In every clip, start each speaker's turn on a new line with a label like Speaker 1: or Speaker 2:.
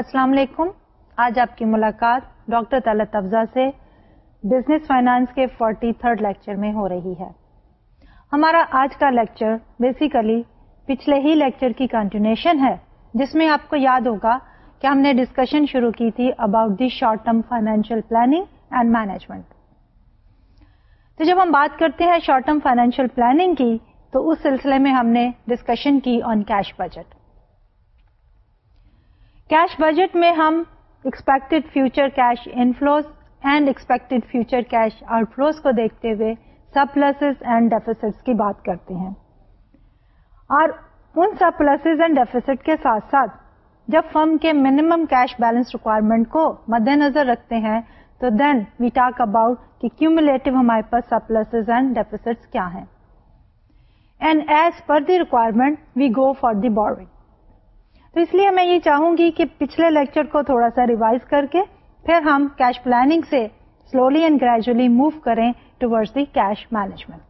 Speaker 1: السلام علیکم آج آپ کی ملاقات ڈاکٹر طلعت افزا سے بزنس فائنانس کے فورٹی تھرڈ لیکچر میں ہو رہی ہے ہمارا آج کا لیکچر بیسیکلی پچھلے ہی لیکچر کی کنٹینیوشن ہے جس میں آپ کو یاد ہوگا کہ ہم نے ڈسکشن شروع کی تھی about the short term financial planning and management تو جب ہم بات کرتے ہیں شارٹ ٹرم فائنینشیل پلاننگ کی تو اس سلسلے میں ہم نے ڈسکشن کی on cash budget cash budget میں ہم expected future cash inflows and expected future cash outflows کو دیکھتے ہوئے سب پلسز اینڈ ڈیفیسٹ کی بات کرتے ہیں اور ان سب پلسز اینڈ ڈیفیسٹ کے ساتھ ساتھ جب فرم کے منیمم کیش بیلنس ریکوائرمنٹ کو مد نظر رکھتے ہیں تو then we talk about cumulative ہمارے پاس سب پلسز اینڈ ڈیفیسٹ کیا ہیں and as per the requirement we go for the borrowing تو اس لیے میں یہ چاہوں گی کہ پچھلے لیکچر کو تھوڑا سا ریوائز کر کے پھر ہم کیش پلاننگ سے سلولی اینڈ گریجولی موو کریں ٹوڈز دی کیش مینجمنٹ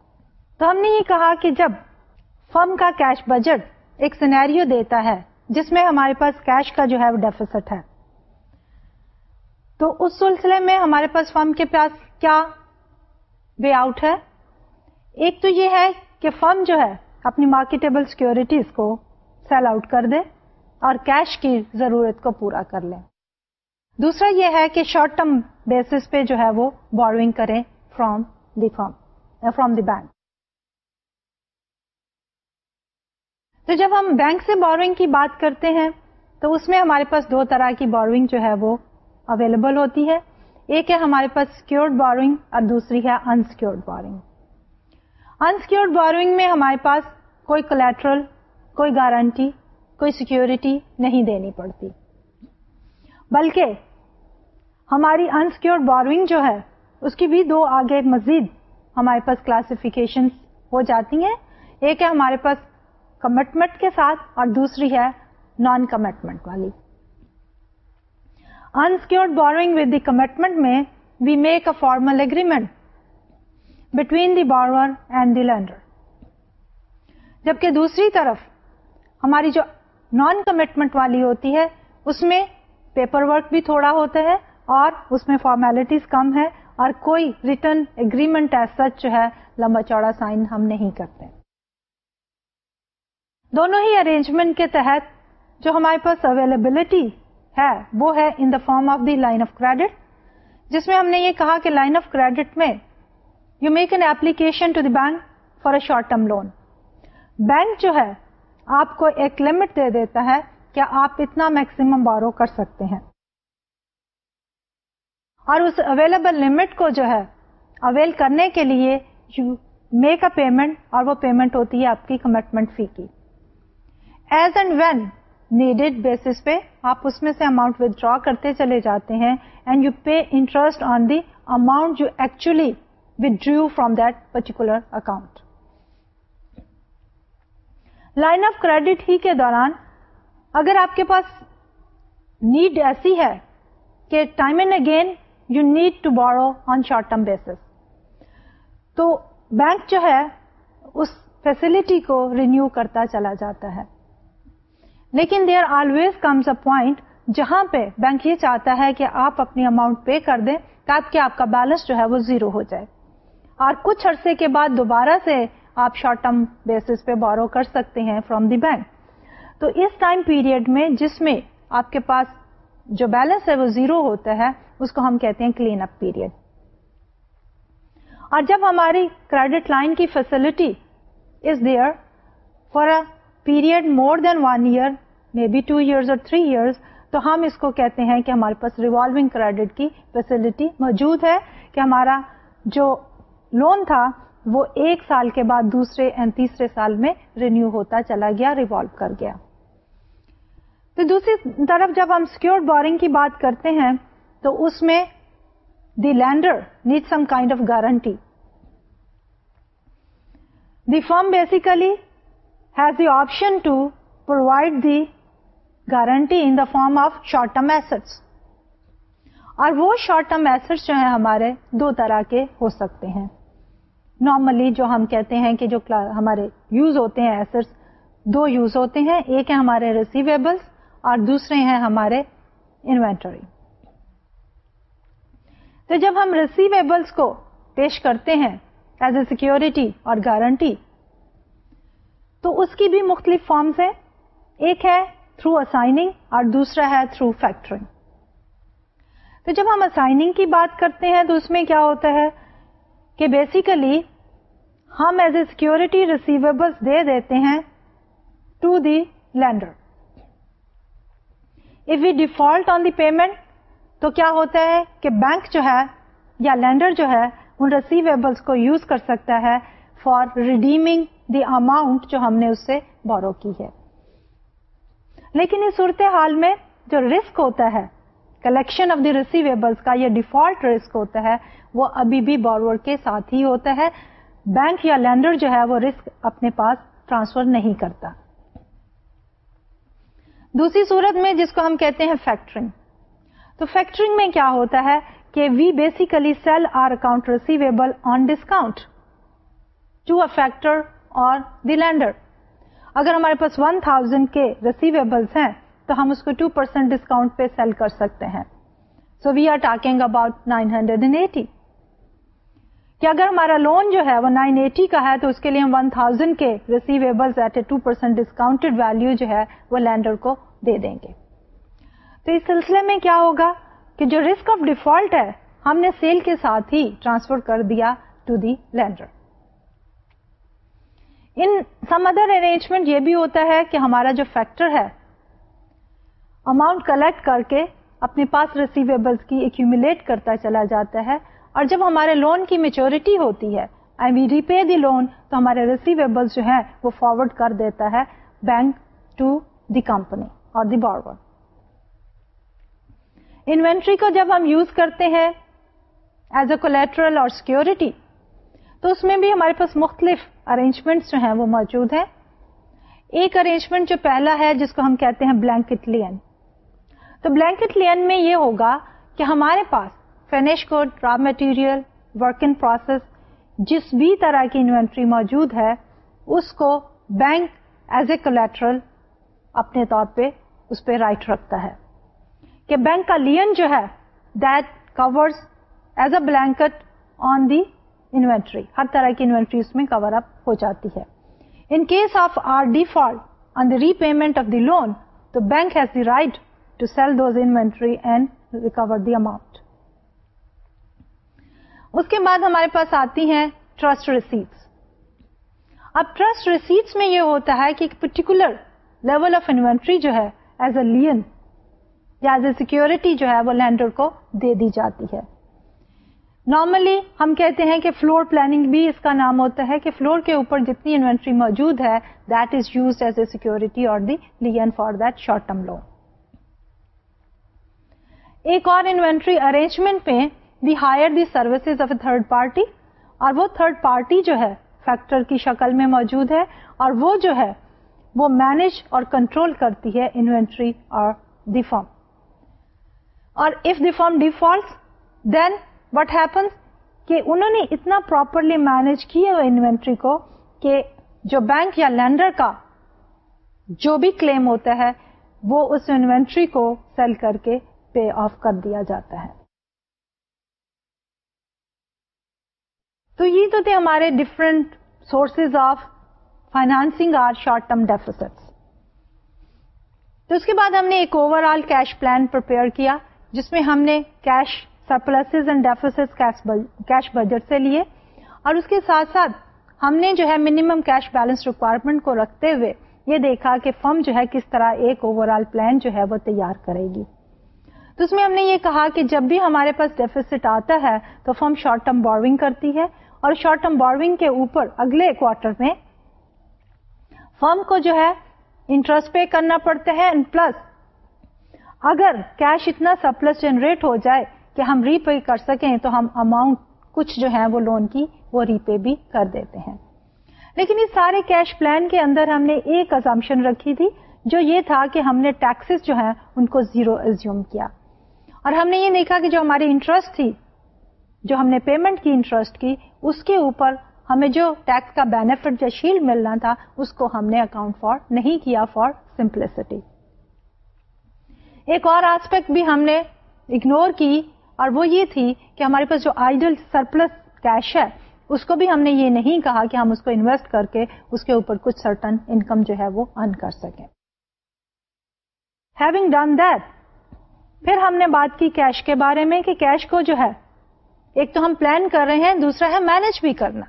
Speaker 1: تو ہم نے یہ کہا کہ جب فرم کا کیش بجٹ ایک سینیرو دیتا ہے جس میں ہمارے پاس کیش کا جو ہے ڈیفیسٹ ہے تو اس سلسلے میں ہمارے پاس فرم کے پاس کیا وے آؤٹ ہے ایک تو یہ ہے کہ فرم جو ہے اپنی مارکیٹیبل سیکورٹیز کو سیل آؤٹ کر دے اور کیش کی ضرورت کو پورا کر لیں دوسرا یہ ہے کہ شارٹ ٹرم بیسس پہ جو ہے وہ بورنگ کریں from the firm from the bank تو جب ہم بینک سے بوروئنگ کی بات کرتے ہیں تو اس میں ہمارے پاس دو طرح کی بوروئنگ جو ہے وہ اویلیبل ہوتی ہے ایک ہے ہمارے پاس سیکورڈ بوروئنگ اور دوسری ہے انسیکیورڈ بورنگ انسیکیورڈ بوروئنگ میں ہمارے پاس کوئی کولیٹرل کوئی گارنٹی کوئی سیکیورٹی نہیں دینی پڑتی بلکہ ہماری انسیکیور بورنگ جو ہے اس کی بھی دو آگے مزید ہمارے پاس کلاسیفیکیشن ہو جاتی ہیں ایک ہے ہمارے پاس کمٹمنٹ کے ساتھ اور دوسری ہے نان کمٹمنٹ والی unsecure borrowing with the commitment میں we make a formal agreement between the borrower and the lender جبکہ دوسری طرف ہماری جو نان کمٹمنٹ والی ہوتی ہے اس میں پیپر ورک بھی تھوڑا ہوتا ہے اور اس میں فارمیلٹیز کم ہے اور کوئی ریٹرن اگریمنٹ سچ جو ہے لمبا چوڑا سائن ہم نہیں کرتے دونوں ہی ارینجمنٹ کے تحت جو ہمارے پاس اویلیبلٹی ہے وہ ہے in the form of the line of credit جس میں ہم نے یہ کہا کہ لائن آف کریڈٹ میں you make an application to the bank for a short term loan bank جو ہے آپ کو ایک لمٹ دے دیتا ہے کیا آپ اتنا میکسیمم بارو کر سکتے ہیں اور اس اویلیبل لمٹ کو جو ہے اویل کرنے کے لیے یو میک اے پیمنٹ اور وہ پیمنٹ ہوتی ہے آپ کی کمٹمنٹ فی کی as and when needed basis پہ آپ اس میں سے اماؤنٹ ودرا کرتے چلے جاتے ہیں and you pay interest on the amount you actually withdraw from that particular account line of credit ہی کے دوران اگر آپ کے پاس نیڈ ایسی ہے کہ time and again you need to borrow on short term basis تو بینک جو ہے اس فیسلٹی کو رینیو کرتا چلا جاتا ہے لیکن there always comes a point جہاں پہ بینک یہ چاہتا ہے کہ آپ اپنی اماؤنٹ پے کر دیں تاکہ آپ کا بیلنس جو ہے وہ زیرو ہو جائے اور کچھ عرصے کے بعد دوبارہ سے آپ شارٹ ٹرم بیس پہ بورو کر سکتے ہیں فروم دی بینک تو اس ٹائم پیریڈ میں جس میں آپ کے پاس جو بیلنس ہے وہ زیرو ہوتا ہے اس کو ہم کہتے ہیں کلین اپ پیریڈ اور جب ہماری کریڈٹ لائن کی facility is there a period more than one year may be two years or three years تو ہم اس کو کہتے ہیں کہ ہمارے پاس ریوالونگ کریڈٹ کی فیسلٹی موجود ہے کہ ہمارا جو لون تھا وہ ایک سال کے بعد دوسرے تیسرے سال میں رینیو ہوتا چلا گیا ریوالو کر گیا تو دوسری طرف جب ہم سیکور بورنگ کی بات کرتے ہیں تو اس میں the lender need some kind of guarantee the firm basically has the option to provide the guarantee in the form of short term assets اور وہ شارٹ ٹرم ایسٹس جو ہیں ہمارے دو طرح کے ہو سکتے ہیں نارملی جو ہم کہتے ہیں کہ جو ہمارے یوز ہوتے ہیں ایسٹس دو یوز ہوتے ہیں ایک ہے ہمارے ریسیویبلس اور دوسرے ہیں ہمارے انوینٹری تو جب ہم ریسیویبلس کو پیش کرتے ہیں ایز اے سیکورٹی اور گارنٹی تو اس کی بھی مختلف فارمس ہیں ایک ہے تھرو اسائنگ اور دوسرا ہے تھرو فیکٹرنگ تو جب ہم اسائنگ کی بات کرتے ہیں تو اس میں کیا ہوتا ہے کہ بیسیکلی ہم ایز اے سیکورٹی ریسیویبلس دے دیتے ہیں to the lender if you default on the payment تو کیا ہوتا ہے کہ بینک جو ہے یا لینڈر جو ہے ان ریسیویبلس کو یوز کر سکتا ہے فار ریڈیمنگ دی اماؤنٹ جو ہم نے اس سے بورو کی ہے لیکن اس صورت حال میں جو رسک ہوتا ہے کلیکشن آف دی ریسیویبل کا یا ڈیفالٹ رسک ہوتا ہے وہ ابھی بھی بورور کے ساتھ ہی ہوتا ہے بینک یا لینڈر جو ہے وہ رسک اپنے پاس ٹرانسفر نہیں کرتا دوسری صورت میں جس کو ہم کہتے ہیں فیکٹرنگ تو فیکٹرنگ میں کیا ہوتا ہے کہ we basically sell our account receivable on discount to a factor اور دی لینڈر اگر ہمارے پاس 1000 تھاؤزینڈ کے ریسیویبل ہیں تو ہم اس کو 2% پرسینٹ ڈسکاؤنٹ پہ سیل کر سکتے ہیں so we are talking about nine hundred and eighty کہ اگر ہمارا لون جو ہے وہ نائن ایٹی کا ہے تو اس کے لیے ہم ون تھاؤزینڈ کے receivable at a two percent discount value جو ہے وہ لینڈر کو دے دیں گے تو اس سلسلے میں کیا ہوگا کہ جو رسک آف ڈیفالٹ ہے ہم نے سیل کے ساتھ ہی ٹرانسفر کر دیا to the lender in some other arrangement یہ بھی ہوتا ہے کہ ہمارا جو فیکٹر ہے اماؤنٹ کلیکٹ کر کے اپنے پاس ریسیویبل کی ایکومولیٹ کرتا چلا جاتا ہے اور جب ہمارے لون کی میچورٹی ہوتی ہے and we repay the loan تو ہمارے ریسیویبل جو ہے وہ فارورڈ کر دیتا ہے بینک ٹو دی کمپنی اور دی بار انوینٹری کو جب ہم یوز کرتے ہیں ایز اے کولیٹرل اور سیکورٹی تو اس میں بھی ہمارے پاس مختلف ارینجمنٹ جو ہیں وہ موجود ہیں ایک ارینجمنٹ جو پہلا ہے جس کو ہم کہتے ہیں بلینکٹ لین تو بلینکٹ لین میں یہ ہوگا کہ ہمارے پاس finish good raw material work in process جس بھی طرح کی انوینٹری موجود ہے اس کو بینک ایز اے کولیٹرل اپنے طور پہ اس پہ رائٹ رکھتا ہے کہ بینک کا لین جو ہے that course as a blanket on the inventory ہر طرح کی انوینٹری اس میں کور اپ ہو جاتی ہے in case of our default on the repayment of the loan تو bank has the right to sell those inventory and recover the amount اس کے بعد ہمارے پاس آتی ہیں ٹرسٹ ریسیٹس اب ٹرسٹ ریسیٹس میں یہ ہوتا ہے کہ ایک پرٹیکولر لیول آف انوینٹری جو ہے ایز اے لین یا ایز اے سیکورٹی جو ہے وہ لینڈر کو دے دی جاتی ہے نارملی ہم کہتے ہیں کہ فلور پلاننگ بھی اس کا نام ہوتا ہے کہ فلور کے اوپر جتنی انوینٹری موجود ہے that is used as a security اور the lien for that short term loan ایک اور انوینٹری ارینجمنٹ پہ hire the services of a third party اور وہ تھرڈ پارٹی جو ہے فیکٹر کی شکل میں موجود ہے اور وہ جو ہے وہ مینج اور کنٹرول کرتی ہے انوینٹری اور دی فارم اور if the firm default then what happens کہ انہوں نے اتنا پراپرلی مینج کیا انوینٹری کو کہ جو بینک یا لینڈر کا جو بھی کلیم ہوتا ہے وہ اس انوینٹری کو سیل کر کے پے آف کر دیا جاتا ہے تو یہ تو تھے ہمارے different sources of financing our short term deficit تو اس کے بعد ہم نے ایک overall cash plan prepare کیا جس میں ہم نے cash surplus and deficit cash budget سے لیے اور اس کے ساتھ ساتھ ہم نے جو ہے منیمم کیش بیلنس ریکوائرمنٹ کو رکھتے ہوئے یہ دیکھا کہ فرم جو ہے کس طرح ایک اوور آل پلان جو ہے وہ تیار کرے گی تو اس میں ہم نے یہ کہا کہ جب بھی ہمارے پاس ڈیفیسٹ آتا ہے تو فرم شارٹ ٹرم بورنگ کرتی ہے اور شارٹ ٹرم بورنگ کے اوپر اگلے کوارٹر میں فرم کو جو ہے انٹرسٹ پے کرنا پڑتا ہے پلس اگر کیش اتنا سپلس جنریٹ ہو جائے کہ ہم ری پے کر سکیں تو ہم اماؤنٹ کچھ جو ہے وہ لون کی وہ ری پے بھی کر دیتے ہیں لیکن اس سارے کیش پلان کے اندر ہم نے ایک ازمپشن رکھی تھی جو یہ تھا کہ ہم نے ٹیکسز جو ہیں ان کو زیرو ایزیوم کیا اور ہم نے یہ دیکھا کہ جو ہماری انٹرسٹ تھی جو ہم نے پیمنٹ کی انٹرسٹ کی اس کے اوپر ہمیں جو ٹیکس کا بینیفٹ یا شیل ملنا تھا اس کو ہم نے اکاؤنٹ فار نہیں کیا فار سمپلسٹی ایک اور آسپیکٹ بھی ہم نے اگنور کی اور وہ یہ تھی کہ ہمارے پاس جو آئیڈل سرپلس کیش ہے اس کو بھی ہم نے یہ نہیں کہا کہ ہم اس کو انویسٹ کر کے اس کے اوپر کچھ سرٹن انکم جو ہے وہ ارن کر سکیں ہیونگ ڈن دیٹ پھر ہم نے بات کی کیش کے بارے میں کہ کیش کو جو ہے ایک تو ہم پلان کر رہے ہیں دوسرا ہے مینج بھی کرنا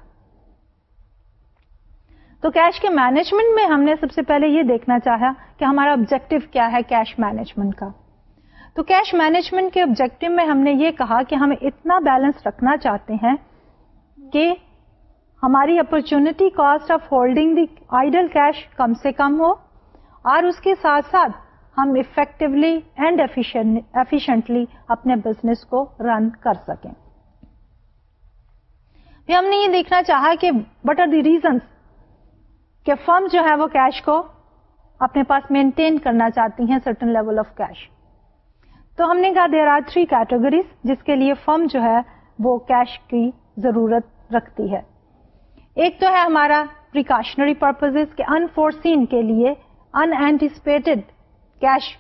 Speaker 1: تو کیش کے مینجمنٹ میں ہم نے سب سے پہلے یہ دیکھنا چاہا کہ ہمارا آبجیکٹو کیا ہے کیش مینجمنٹ کا تو کیش مینجمنٹ کے آبجیکٹو میں ہم نے یہ کہا کہ ہم اتنا بیلنس رکھنا چاہتے ہیں کہ ہماری opportunity cost of holding the idle cash کم سے کم ہو اور اس کے ساتھ ساتھ ہم افیکٹولی اینڈ ایفیشنٹلی اپنے بزنس کو رن کر سکیں ہم نے یہ دیکھنا چاہا کہ وٹ آر دی ریزنس کہ فرم جو ہے وہ کیش کو اپنے پاس مینٹین کرنا چاہتی ہیں سرٹن لیول آف کیش تو ہم نے کہا دیر آر تھری کیٹیگریز جس کے لیے فرم جو ہے وہ کیش کی ضرورت رکھتی ہے ایک تو ہے ہمارا پریکاشنری پرپز کے انفورسین کے لیے ان اینٹیسپیٹڈ کیش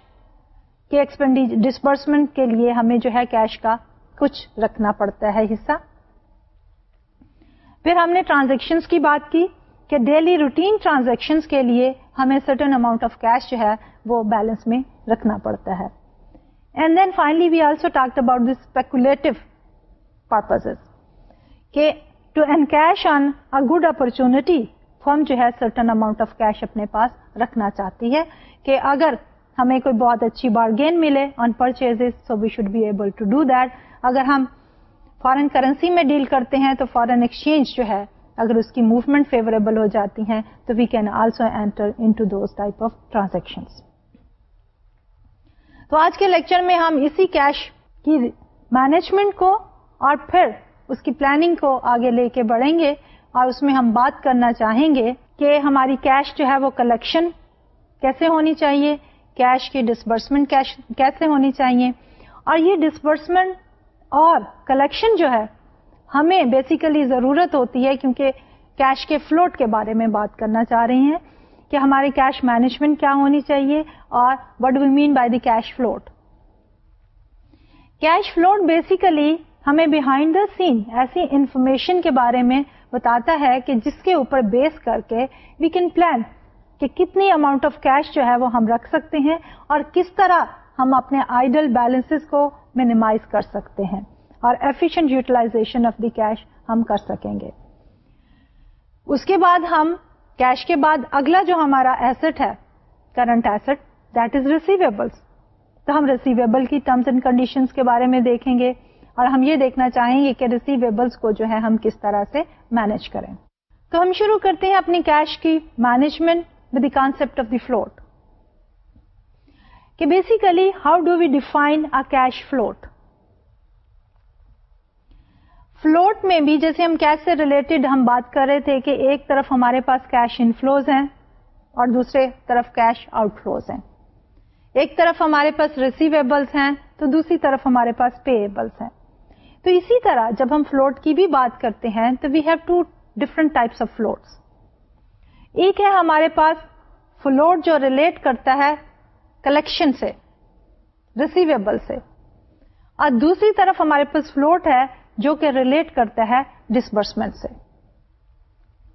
Speaker 1: کے ایکسپینڈی ڈسبرسمنٹ کے لیے ہمیں جو ہے کیش کا کچھ رکھنا پڑتا ہے حصہ پھر ہم نے ٹرانزیکشن کی بات کی کہ ڈیلی روٹین ٹرانزیکشن کے لیے ہمیں سرٹن اماؤنٹ آف کیش جو ہے وہ بیلنس میں رکھنا پڑتا ہے and then finally we also talk about this speculative purpose کہ to on a good opportunity firm جو ہے سرٹن اماؤنٹ آف کیش اپنے پاس رکھنا چاہتی ہے کہ اگر ہمیں کوئی بہت اچھی بارگین ملے on purchase so we should be able to do that اگر ہم فارن کرنسی میں ڈیل کرتے ہیں تو فارن ایکسچینج جو ہے اگر اس کی موومنٹ فیوریبل ہو جاتی ہیں تو we can also enter into type of transaction تو آج کے لیکچر میں ہم اسی کیش کی مینجمنٹ کو اور پھر اس کی پلاننگ کو آگے لے کے بڑھیں گے اور اس میں ہم بات کرنا چاہیں گے کہ ہماری کیش جو ہے وہ کلیکشن کیسے ہونی چاہیے کیش کی ڈسبرسمنٹ کیسے ہونی چاہیے اور یہ ڈسبرسمنٹ اور کلیکشن جو ہے ہمیں بیسیکلی ضرورت ہوتی ہے کیونکہ کیش کے فلوٹ کے بارے میں بات کرنا چاہ رہے ہیں کہ ہمارے کیش مینجمنٹ کیا ہونی چاہیے اور what we mean by the cash float cash float basically ہمیں بہائنڈ دا سین ایسی انفارمیشن کے بارے میں بتاتا ہے کہ جس کے اوپر بیس کر کے وی کین پلان کہ کتنی اماؤنٹ آف کیش جو ہے وہ ہم رکھ سکتے ہیں اور کس طرح ہم اپنے آئیڈل بیلنس کو مینیمائز کر سکتے ہیں اور efficient utilization of the cash ہم کر سکیں گے اس کے بعد ہم کیش کے بعد اگلا جو ہمارا ایسٹ ہے current asset that is receivables تو ہم ریسیویبل کی ٹرمس اینڈ کنڈیشن کے بارے میں دیکھیں گے اور ہم یہ دیکھنا چاہیں گے کہ ریسیویبلس کو جو ہے ہم کس طرح سے مینج کریں تو ہم شروع کرتے ہیں اپنی کیش کی management with the concept of the float کہ basically how do we define a cash float float میں بھی جیسے ہم کیش سے ریلیٹڈ ہم بات کر رہے تھے کہ ایک طرف ہمارے پاس کیش انفلوز ہیں اور دوسرے طرف کیش آؤٹ فلوز ہیں ایک طرف ہمارے پاس ریسیویبلس ہیں تو دوسری طرف ہمارے پاس پے ایبلس ہیں تو اسی طرح جب ہم فلوٹ کی بھی بات کرتے ہیں تو we have two different types of floats ایک ہے ہمارے پاس فلوٹ جو ریلیٹ کرتا ہے کلیکشن سے ریسیویبل سے اور دوسری طرف ہمارے پاس فلوٹ ہے جو کہ ریلیٹ کرتا ہے ڈسبرسمنٹ سے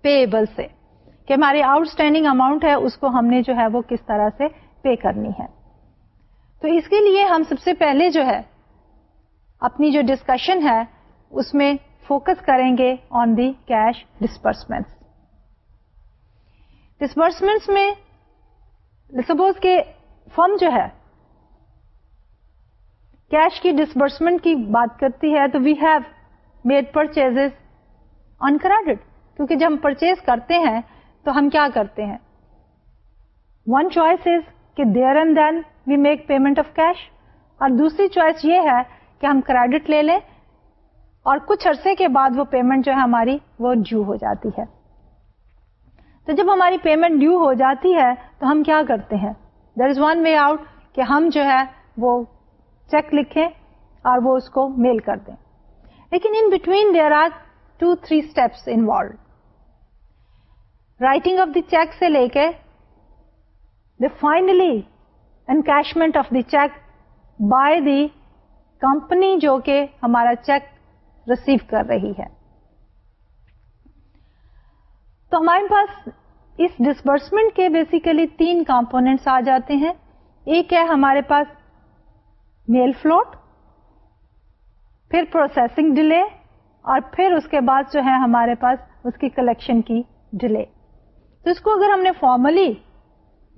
Speaker 1: پے ہماری آؤٹ اسٹینڈنگ اماؤنٹ ہے اس کو ہم نے جو ہے وہ کس طرح سے پے کرنی ہے تو اس کے لیے ہم سب سے پہلے جو ہے اپنی جو ڈسکشن ہے اس میں فوکس کریں گے on the cash disbursement disbursements میں سپوز کے فرم جو ہے کیش کی ڈسبرسمنٹ کی بات کرتی ہے تو we have made purchase credit کیونکہ جب ہم پرچیز کرتے ہیں تو ہم کیا کرتے ہیں ون چوائس از کہ there and then we make payment of cash اور دوسری چوائس یہ ہے کہ ہم کریڈٹ لے لیں اور کچھ عرصے کے بعد وہ پیمنٹ جو ہے ہماری وہ ڈیو ہو جاتی ہے تو جب ہماری پیمنٹ ڈیو ہو جاتی ہے تو ہم کیا کرتے ہیں there is one way out کہ ہم جو ہے وہ چیک لکھیں اور وہ اس کو میل کر دیں لیکن in between there are two three steps involve writing of the cheque سے لے کے the finally encashment of the cheque by the company جو کہ ہمارا چیک ریسیو کر رہی ہے تو ہمارے پاس اس ڈسبرسمنٹ کے بیسیکلی تین کمپونیٹس آ جاتے ہیں ایک ہے ہمارے پاس میل فلوٹ پھر پروسیسنگ ڈیلے اور پھر اس کے بعد جو ہے ہمارے پاس اس کی کلیکشن کی ڈیلے تو اس کو اگر ہم نے فارملی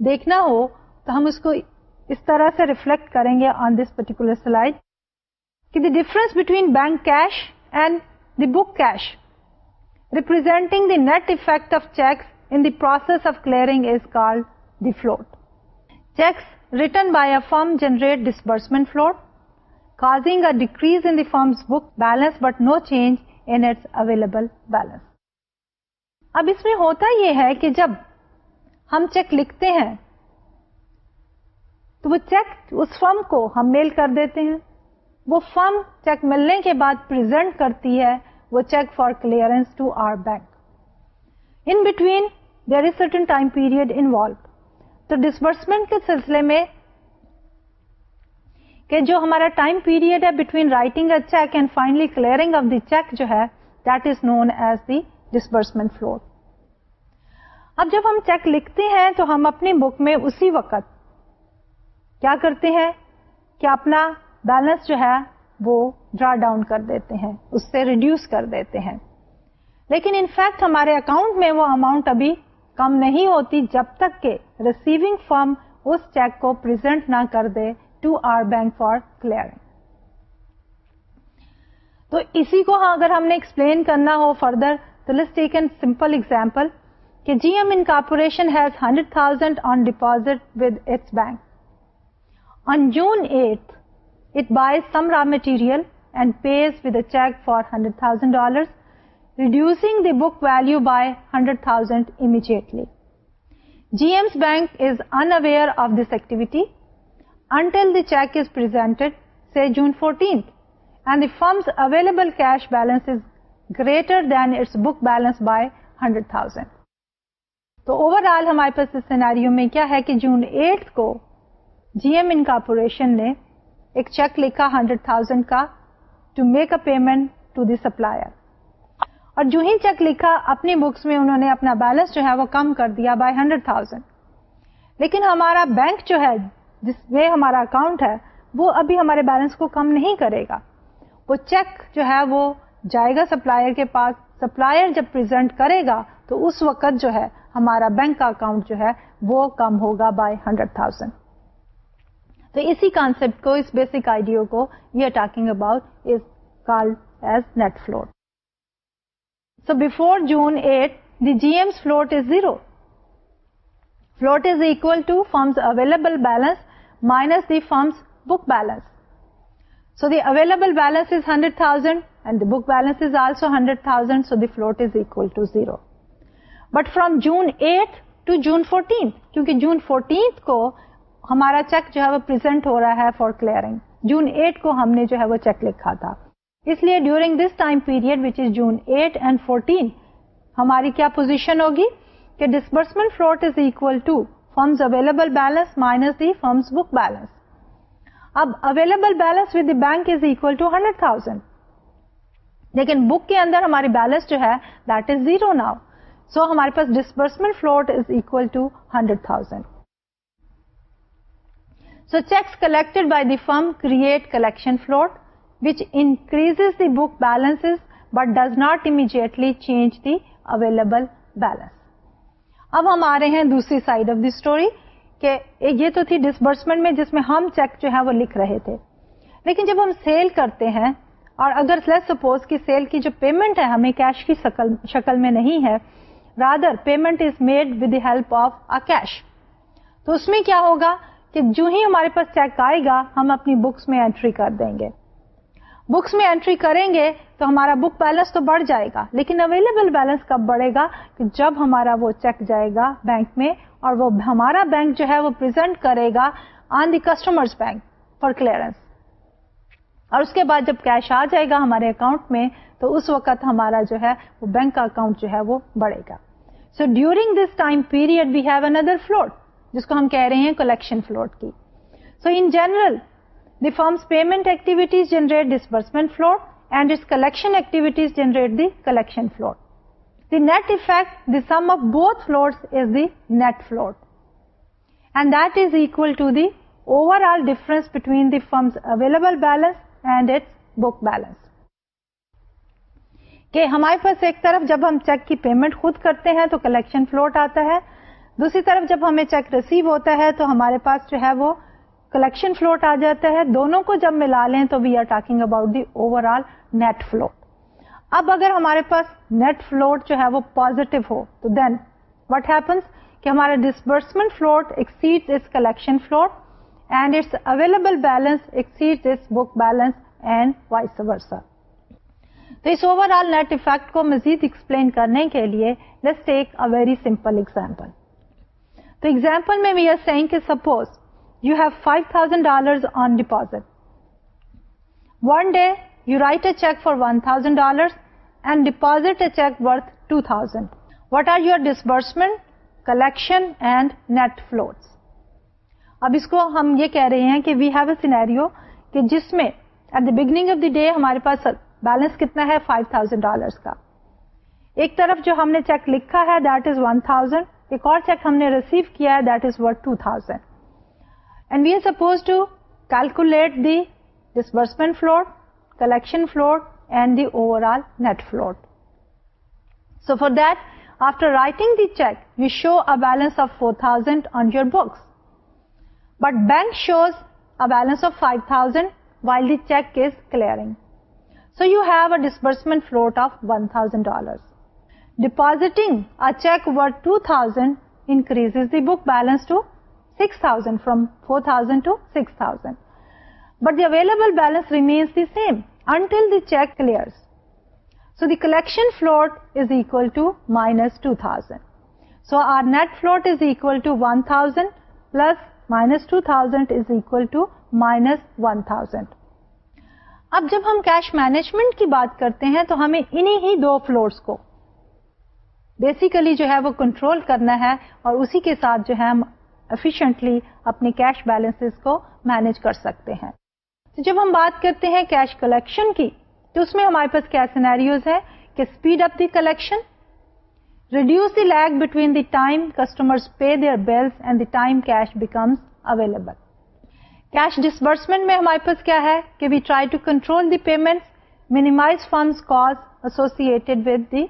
Speaker 1: دیکھنا ہو تو ہم اس کو اس طرح سے ریفلیکٹ کریں گے آن دس پرٹیکولر سلائڈ کہ the difference between bank cash and the book cash representing the net effect of cheques the process of clearing is call the float by a firm generate disbursement floats in firms book balance but no change available اب اس میں ہوتا یہ ہے کہ جب ہم check لکھتے ہیں تو وہ چیک اس فرم کو ہم میل کر دیتے ہیں وہ فرم چیک ملنے کے بعد پرزینٹ کرتی ہے وہ cheque for clearance to our bank in between there is certain time period involve تو ڈسبرسمنٹ کے سلسلے میں کہ جو ہمارا ٹائم پیریڈ ہے between writing a cheque and finally clearing of the cheque جو ہے that is known as the disbursement float اب جب ہم چیک لکھتے ہیں تو ہم اپنی بک میں اسی وقت کیا کرتے ہیں کہ اپنا بیلنس جو ہے وہ ڈرا ڈاؤن کر دیتے ہیں اس سے ریڈیوس کر دیتے ہیں لیکن انفیکٹ ہمارے اکاؤنٹ میں وہ اماؤنٹ ابھی کم نہیں ہوتی جب تک کہ ریسیونگ فرم اس چیک کو پرزینٹ نہ کر دے to our bank for clearing تو اسی کو اگر ہم نے ایکسپلین کرنا ہو فردر تو ٹیک این سمپل ایگزامپل کہ G M in corporation has hundred thousand on deposit with its bank on June eight it buy some raw material and pays with a cheque for hundred thousand dollars reducing the book value by hundred thousand immediately G M's bank is unaware of this activity until the cheque is say June fourteen available cash balance greater than its book balance by hundred thousand تو overall ہمارے پاس اس سیناریو میں کیا ہے کہ June eight کو جی ایم ان کارپوریشن نے ایک چیک لکھا ہنڈریڈ تھاؤزینڈ کا to make a payment to the supplier اور جو ہی چیک لکھا اپنی بکس میں انہوں نے اپنا بیلنس جو ہے وہ کم کر دیا بائی ہنڈریڈ تھاؤزینڈ لیکن ہمارا بینک جو ہے جس میں ہمارا اکاؤنٹ ہے وہ ابھی ہمارے بیلنس کو کم نہیں کرے گا وہ چیک جو ہے وہ جائے گا سپلائر کے پاس سپلائر جب پرزینٹ کرے گا تو اس وقت جو ہے ہمارا بینک کا اکاؤنٹ جو ہے وہ کم ہوگا بائی ہنڈریڈ تھاؤزینڈ تو اسی کانسپٹ کو اس بیسک آئیڈیا کو یہ talking about is call as net float so before June eight the G M's is is zero is is equal to available available balance minus the book book balance so the available balance is hundred thousand and the book balance is also hundred thousand so the to is equal to zero but from June eight to June fourteenth کیونکہ June fourteenth کو ہمارا check جو ہے وہ present ہو رہا ہے for clearing June eight کو ہم نے جو ہے وہ چیک لکھا تھا اس لیے during this time period which is June eight and fourteen ہماری کیا پوزیشن ہوگی کہ disbursement float is equal to firm's available balance minus the firm's book balance اب available balance with the bank is equal to hundred thousand لیکن book کے اندر ہماری balance جو ہے that is zero now so ہمارے پاس disbursement float is equal to hundred thousand so cheques collected by the firm create collection float which increase the book balance but does not immediately change the available balance اب ہم آ رہے ہیں دوسری side of the story کہ یہ تو تھی ڈسبرسمنٹ میں جس میں ہم چیک جو ہے وہ لکھ رہے تھے لیکن جب ہم سیل کرتے ہیں اور اگر سپوز کی سیل کی جو پیمنٹ ہے ہمیں کیش کی شکل شکل میں نہیں ہے rather payment is made with help of a cash تو اس میں کیا ہوگا کہ جو ہی ہمارے پاس چیک آئے گا ہم اپنی بکس میں انٹری کر دیں گے بکس میں انٹری کریں گے تو ہمارا بک بیلنس تو بڑھ جائے گا لیکن اویلیبل بیلنس کب بڑھے گا کہ جب ہمارا وہ چیک جائے گا بینک میں اور وہ ہمارا بینک جو ہے وہ پرزینٹ کرے گا on the customer bank for clearance اور اس کے بعد جب کیش آ جائے گا ہمارے اکاؤنٹ میں تو اس وقت ہمارا جو ہے وہ بینک کا اکاؤنٹ جو ہے وہ بڑھے گا so during this time period we have another float جس کو ہم کہہ رہے ہیں کلیکشن فلوٹ کی so in general the firm's payment activities generate disbursement that the collection float overall difference between the firm's available balance and its book balance کہ ہمارے پاس ایک طرف جب ہم چیک کی پیمنٹ خود کرتے ہیں تو کلیکشن فلوٹ آتا ہے دوسری طرف جب ہمیں چیک ریسیو ہوتا ہے تو ہمارے پاس جو ہے وہ کلیکشن فلوٹ آ جاتا ہے دونوں کو جب ملا لیں تو we are talking about the overall net float اب اگر ہمارے پاس نیٹ فلوٹ جو ہے وہ پوزیٹو ہو تو دین وٹ ہیپنس کہ ہمارا disbursement float exceed collection float and its available balance exceed its book balance and vice versa تو اس اوور آل نیٹ افیکٹ کو مزید ایکسپلین کرنے کے لیے take a very simple example تو ایگزامپل میں وی آر سینگ کہ suppose you have five thousand deposit. On day, one day you write a cheque for one thousand check and $2,000. A cheque worth two thousand what are floats? Disbursement collection اب اس کو ہم یہ کہہ رہے ہیں کہ وی ہیو اے سین کہ جس میں at the beginning of the day ہمارے پاس بیلنس کتنا ہے فائیو تھاؤزینڈ ڈالر کا ایک طرف جو ہم نے چیک لکھا ہے دیٹ از ون تھاؤزینڈ ایک اور چیک ہم نے ریسیو کیا ہے that is worth two thousand and we are supposed to calculate the disbursement float, collection float and the overall net float. So for that, after writing the check, you show a balance of 4,000 on your books, but bank shows a balance of 5,000 while the check is clearing. So you have a disbursement float of $1,000. Depositing a check worth $2,000 increases the book balance to float is four thousand two plus but 2,000 minus plus minus two thousand اب جب ہم cash management کی بات کرتے ہیں تو ہمیں ہی دو کو بیسیکلی جو ہے وہ کنٹرول کرنا ہے اور اسی کے ساتھ جو ہے ہم افیشینٹلی اپنے کیش بیلنسز کو مینج کر سکتے ہیں تو جب ہم بات کرتے ہیں کیش کلیکشن کی تو اس میں ہمارے پاس کیا سینیریوز ہے کہ speed up the collection reduce the lag between the time customer pay their bills and the time cash becomes available cash disbursement میں ہمارے پاس کیا ہے کہ we try to control the payment minimize funds cause associated with the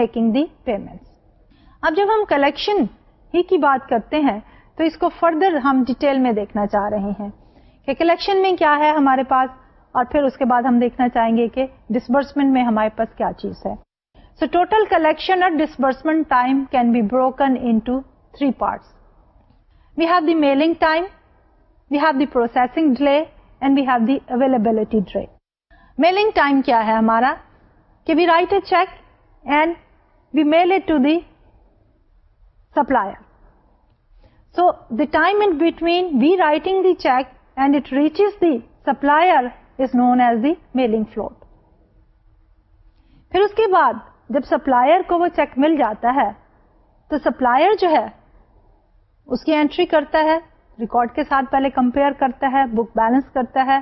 Speaker 1: making the payment اب جب ہم collection ہی کی بات کرتے ہیں تو اس کو فردر ہم ڈیٹیل میں دیکھنا چاہ رہے ہیں کہ کلیکشن میں کیا ہے ہمارے پاس اور پھر اس کے بعد ہم دیکھنا چاہیں گے کہ ڈسبرسمنٹ میں ہمارے پاس کیا چیز ہے سو ٹوٹل کلیکشن اور disbursement time can be broken into three parts we have the mailing time we have the processing delay and we have the availability delay mailing time کیا ہے ہمارا کہ we write a cheque and we mail it the supplier so the time in between we writing the cheque and it reaches the supplier is note as the mailing float پھر اس کے بعد جب supplier کو وہ check مل جاتا ہے تو سپلائر جو ہے اس کی انٹری کرتا ہے ریکارڈ کے ساتھ پہلے کمپیئر کرتا ہے بک بیلنس کرتا ہے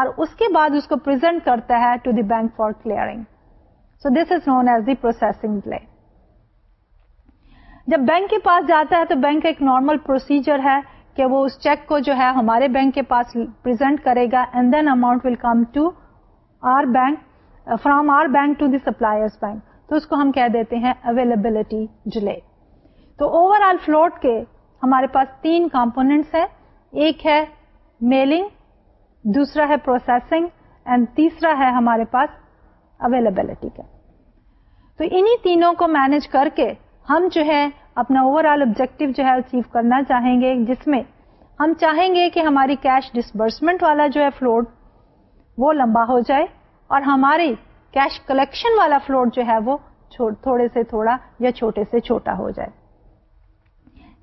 Speaker 1: اور اس کے بعد اس کو پرزینٹ کرتا ہے to the bank for clearing so this is known as the processing delay جب بینک کے پاس جاتا ہے تو بینک کا ایک نارمل پروسیجر ہے کہ وہ اس چیک کو جو ہے ہمارے بینک کے پاس پرزینٹ کرے گا and then amount will come to our bank from our bank to the suppliers bank تو اس کو ہم کہہ دیتے ہیں اویلیبلٹی ڈیلے تو اوور آل فلوٹ کے ہمارے پاس تین کمپونیٹس ہیں ایک ہے میلنگ دوسرا ہے پروسیسنگ اینڈ تیسرا ہے ہمارے پاس اویلیبلٹی کا تو انہی تینوں کو مینج کر کے ہم جو ہے اپنا اوور آل آبجیکٹو جو ہے اچیو کرنا چاہیں گے جس میں ہم چاہیں گے کہ ہماری کیش ڈسبرسمنٹ والا جو ہے فلور وہ لمبا ہو جائے اور ہماری کیش کلیکشن والا فلوٹ جو ہے وہ تھوڑے سے تھوڑا یا چھوٹے سے چھوٹا ہو جائے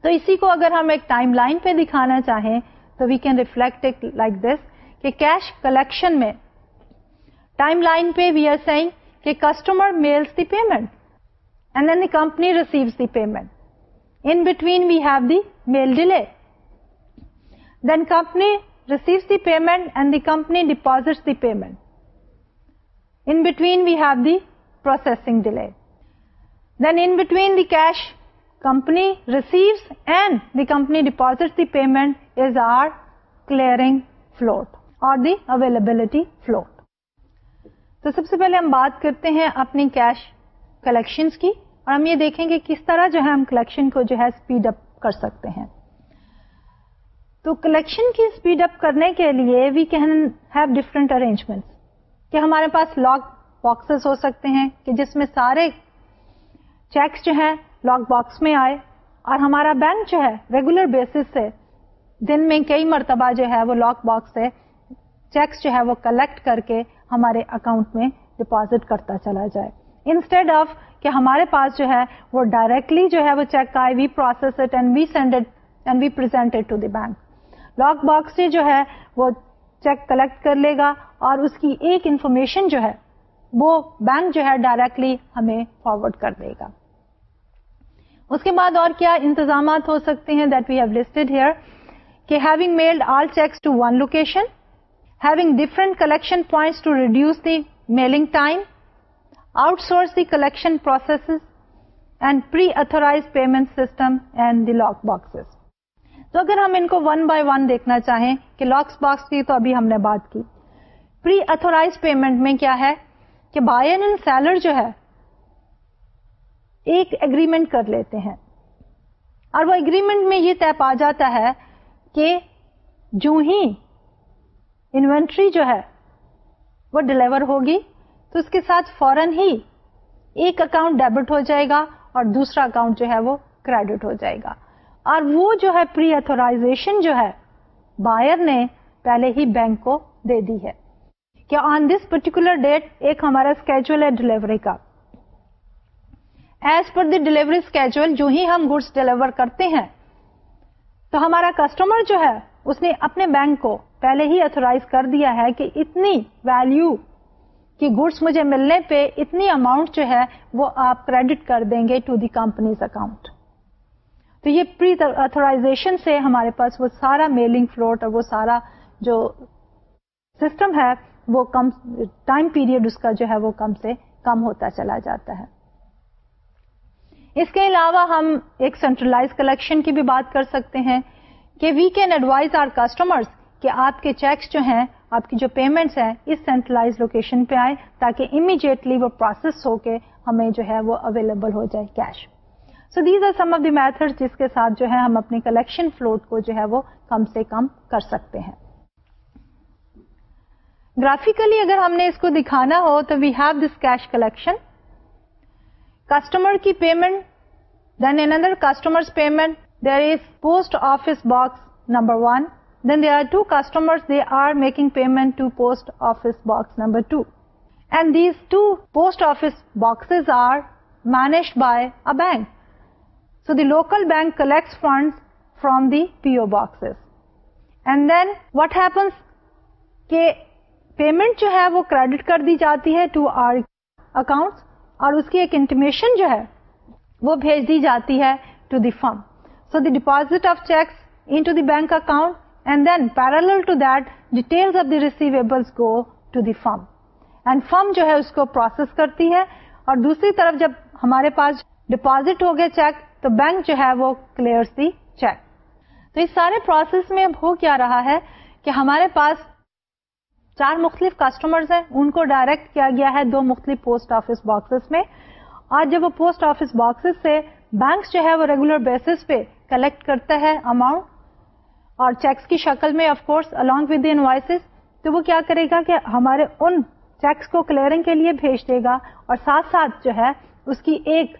Speaker 1: تو اسی کو اگر ہم ایک ٹائم لائن پہ دکھانا چاہیں تو we can reflect it like this کہ کیش کلیکشن میں ٹائم لائن پہ وی آر سین کہ customer mails the payment receives the payment in between we have the mail delay then company receive the payment and the company deposit the payment we have the processing delay then in between this company receive and the company deposit the payment is our clearing float اور the availability float تو سب سے پہلے ہم بات کرتے ہیں اپنی cash collection کی اور ہم یہ دیکھیں کہ کس طرح جو ہے ہم کلیکشن کو جو ہے اسپیڈ اپ کر سکتے ہیں تو کلیکشن کی اسپیڈ اپ کرنے کے لیے we can have different arrangement کہ ہمارے پاس لاک باکسز ہو سکتے ہیں کہ جس میں سارے چیکس جو ہیں لاک باکس میں آئے اور ہمارا بینک جو ہے ریگولر بیسس سے دن میں کئی مرتبہ جو ہے وہ لاک باکس سے چیکس جو ہے وہ کلیکٹ کر کے ہمارے اکاؤنٹ میں ڈپازٹ کرتا چلا جائے انسٹیڈ آف کہ ہمارے پاس جو ہے وہ ڈائریکٹلی جو ہے وہ چیک آئے we process it and we send it and we present to the bank lock box سے جو ہے وہ چیک کلیکٹ کر لے گا اور اس کی ایک انفارمیشن جو ہے وہ بینک جو ہے ڈائریکٹلی ہمیں فارورڈ کر دے گا اس کے بعد اور کیا انتظامات ہو سکتے ہیں that we have listed here کہ having mailed all cheques to one location having different collection points to reduce the mailing time out source the collection process and pre authorize payment system and the lock boxes تو اگر ہم ان کو one by one دیکھنا چاہیں کہ locks box کی تو ابھی ہم نے بات کی پری اتورائز پیمنٹ میں کیا ہے کہ بائن اینڈ سیلر جو ہے ایک اگریمنٹ کر لیتے ہیں اور وہ اگریمنٹ میں یہ طے پا جاتا ہے کہ جو ہی انوینٹری جو ہے وہ ڈلیور ہوگی تو اس کے ساتھ فورن ہی ایک اکاؤنٹ ڈیبٹ ہو جائے گا اور دوسرا اکاؤنٹ جو ہے وہ کریڈٹ ہو جائے گا اور وہ جو ہے پری اتورائزیشن جو ہے بائر نے پہلے ہی بینک کو دے دی ہے کہ آن دس پرٹیکولر ڈیٹ ایک ہمارا اسکیجل ہے ڈلیوری کا as per the delivery schedule جو ہی ہم گڈس ڈلیور کرتے ہیں تو ہمارا کسٹمر جو ہے اس نے اپنے بینک کو پہلے ہی اتورائز کر دیا ہے کہ اتنی ویلو کہ گوڈس مجھے ملنے پہ اتنی اماؤنٹ جو ہے وہ آپ کریڈٹ کر دیں گے ٹو دی کمپنیز اکاؤنٹ تو یہ پری اتورائزیشن سے ہمارے پاس وہ سارا میلنگ فلوٹ اور وہ سارا جو سسٹم ہے وہ کم ٹائم پیریڈ اس کا جو ہے وہ کم سے کم ہوتا چلا جاتا ہے اس کے علاوہ ہم ایک سینٹرلائز کلیکشن کی بھی بات کر سکتے ہیں کہ we can advise our customers کہ آپ کے چیکس جو ہیں آپ کی جو پیمنٹس ہیں اس سینٹرلائز لوکیشن پہ آئے تاکہ امیڈیٹلی وہ پروسیس ہو کے ہمیں جو ہے وہ اویلیبل ہو جائے cash so these are some of the method جس کے ساتھ جو ہے ہم اپنے کلیکشن فلوٹ کو جو ہے وہ کم سے کم کر سکتے ہیں گرافکلی اگر ہم نے اس کو دکھانا ہو تو we have this cash collection customer کی payment then another customer payment there is post office box number one then they are two customer two and these two post office box are managed by a bank so the local bank collect funds from the P O box and then what happens کے payment جو ہے وہ credit کر دی جاتی ہے to our account اور اس کی ایک انٹیمیشن جو ہے وہ بھیج دی جاتی ہے to the firm so the deposit of checks in to the bank account and then parallel to deal of the receivable go to the firm and firm جو ہے اس کو پروسیس کرتی ہے اور دوسری طرف جب ہمارے پاس ڈپازٹ ہو گئے چیک تو بینک جو ہے وہ کلیئرس دی چیک تو اس سارے پروسیس میں اب ہو کیا رہا ہے کہ ہمارے پاس چار مختلف کسٹمرز ہیں ان کو ڈائریکٹ کیا گیا ہے دو مختلف پوسٹ آفس باکسز میں اور جب وہ پوسٹ آفس باکسز سے بینک جو ہے وہ ریگولر بیسس پہ کلیکٹ کرتا ہے اماؤنٹ اور چیکس کی شکل میں of course along with invoices تو وہ کیا کرے گا کہ ہمارے ان چیکس کو کلیئرنگ کے لیے بھیج دے گا اور ساتھ ساتھ جو ہے اس کی ایک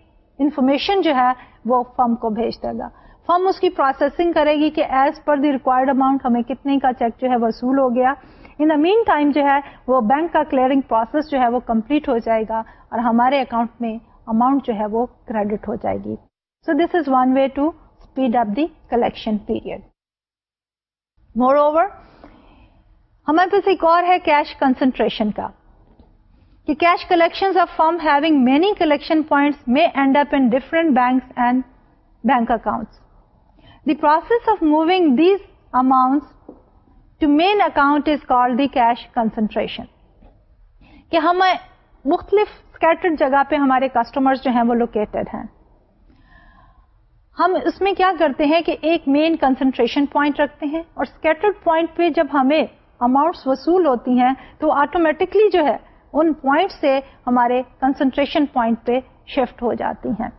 Speaker 1: انفارمیشن جو ہے وہ فرم کو بھیج دے گا فرم اس کی پروسیسنگ کرے گی کہ as per the required amount ہمیں کتنے کا چیک جو ہے وصول ہو گیا ان دا مین ٹائم جو ہے وہ بینک کا کلیئرنگ پروسیس جو ہے وہ کمپلیٹ ہو جائے گا اور ہمارے اکاؤنٹ میں اماؤنٹ جو ہے وہ کریڈٹ ہو جائے گی so this is one way to speed up the collection period moreover ہمارے پاس ایک اور ہے کیش کنسنٹریشن کا کہ cash collection of firm having many collection points میں end up in different banks and bank accounts the process of moving these amounts to main account is call the cash concentration کہ ہم مختلف scattered جگہ پہ ہمارے customer جو ہیں وہ لوکیٹڈ ہیں ہم اس میں کیا کرتے ہیں کہ ایک مین کنسنٹریشن پوائنٹ رکھتے ہیں اور اسکیٹر پوائنٹ پہ جب ہمیں اماؤنٹس وصول ہوتی ہیں تو آٹومیٹکلی جو ہے ان پوائنٹ سے ہمارے کنسنٹریشن پوائنٹ پہ شفٹ ہو جاتی ہیں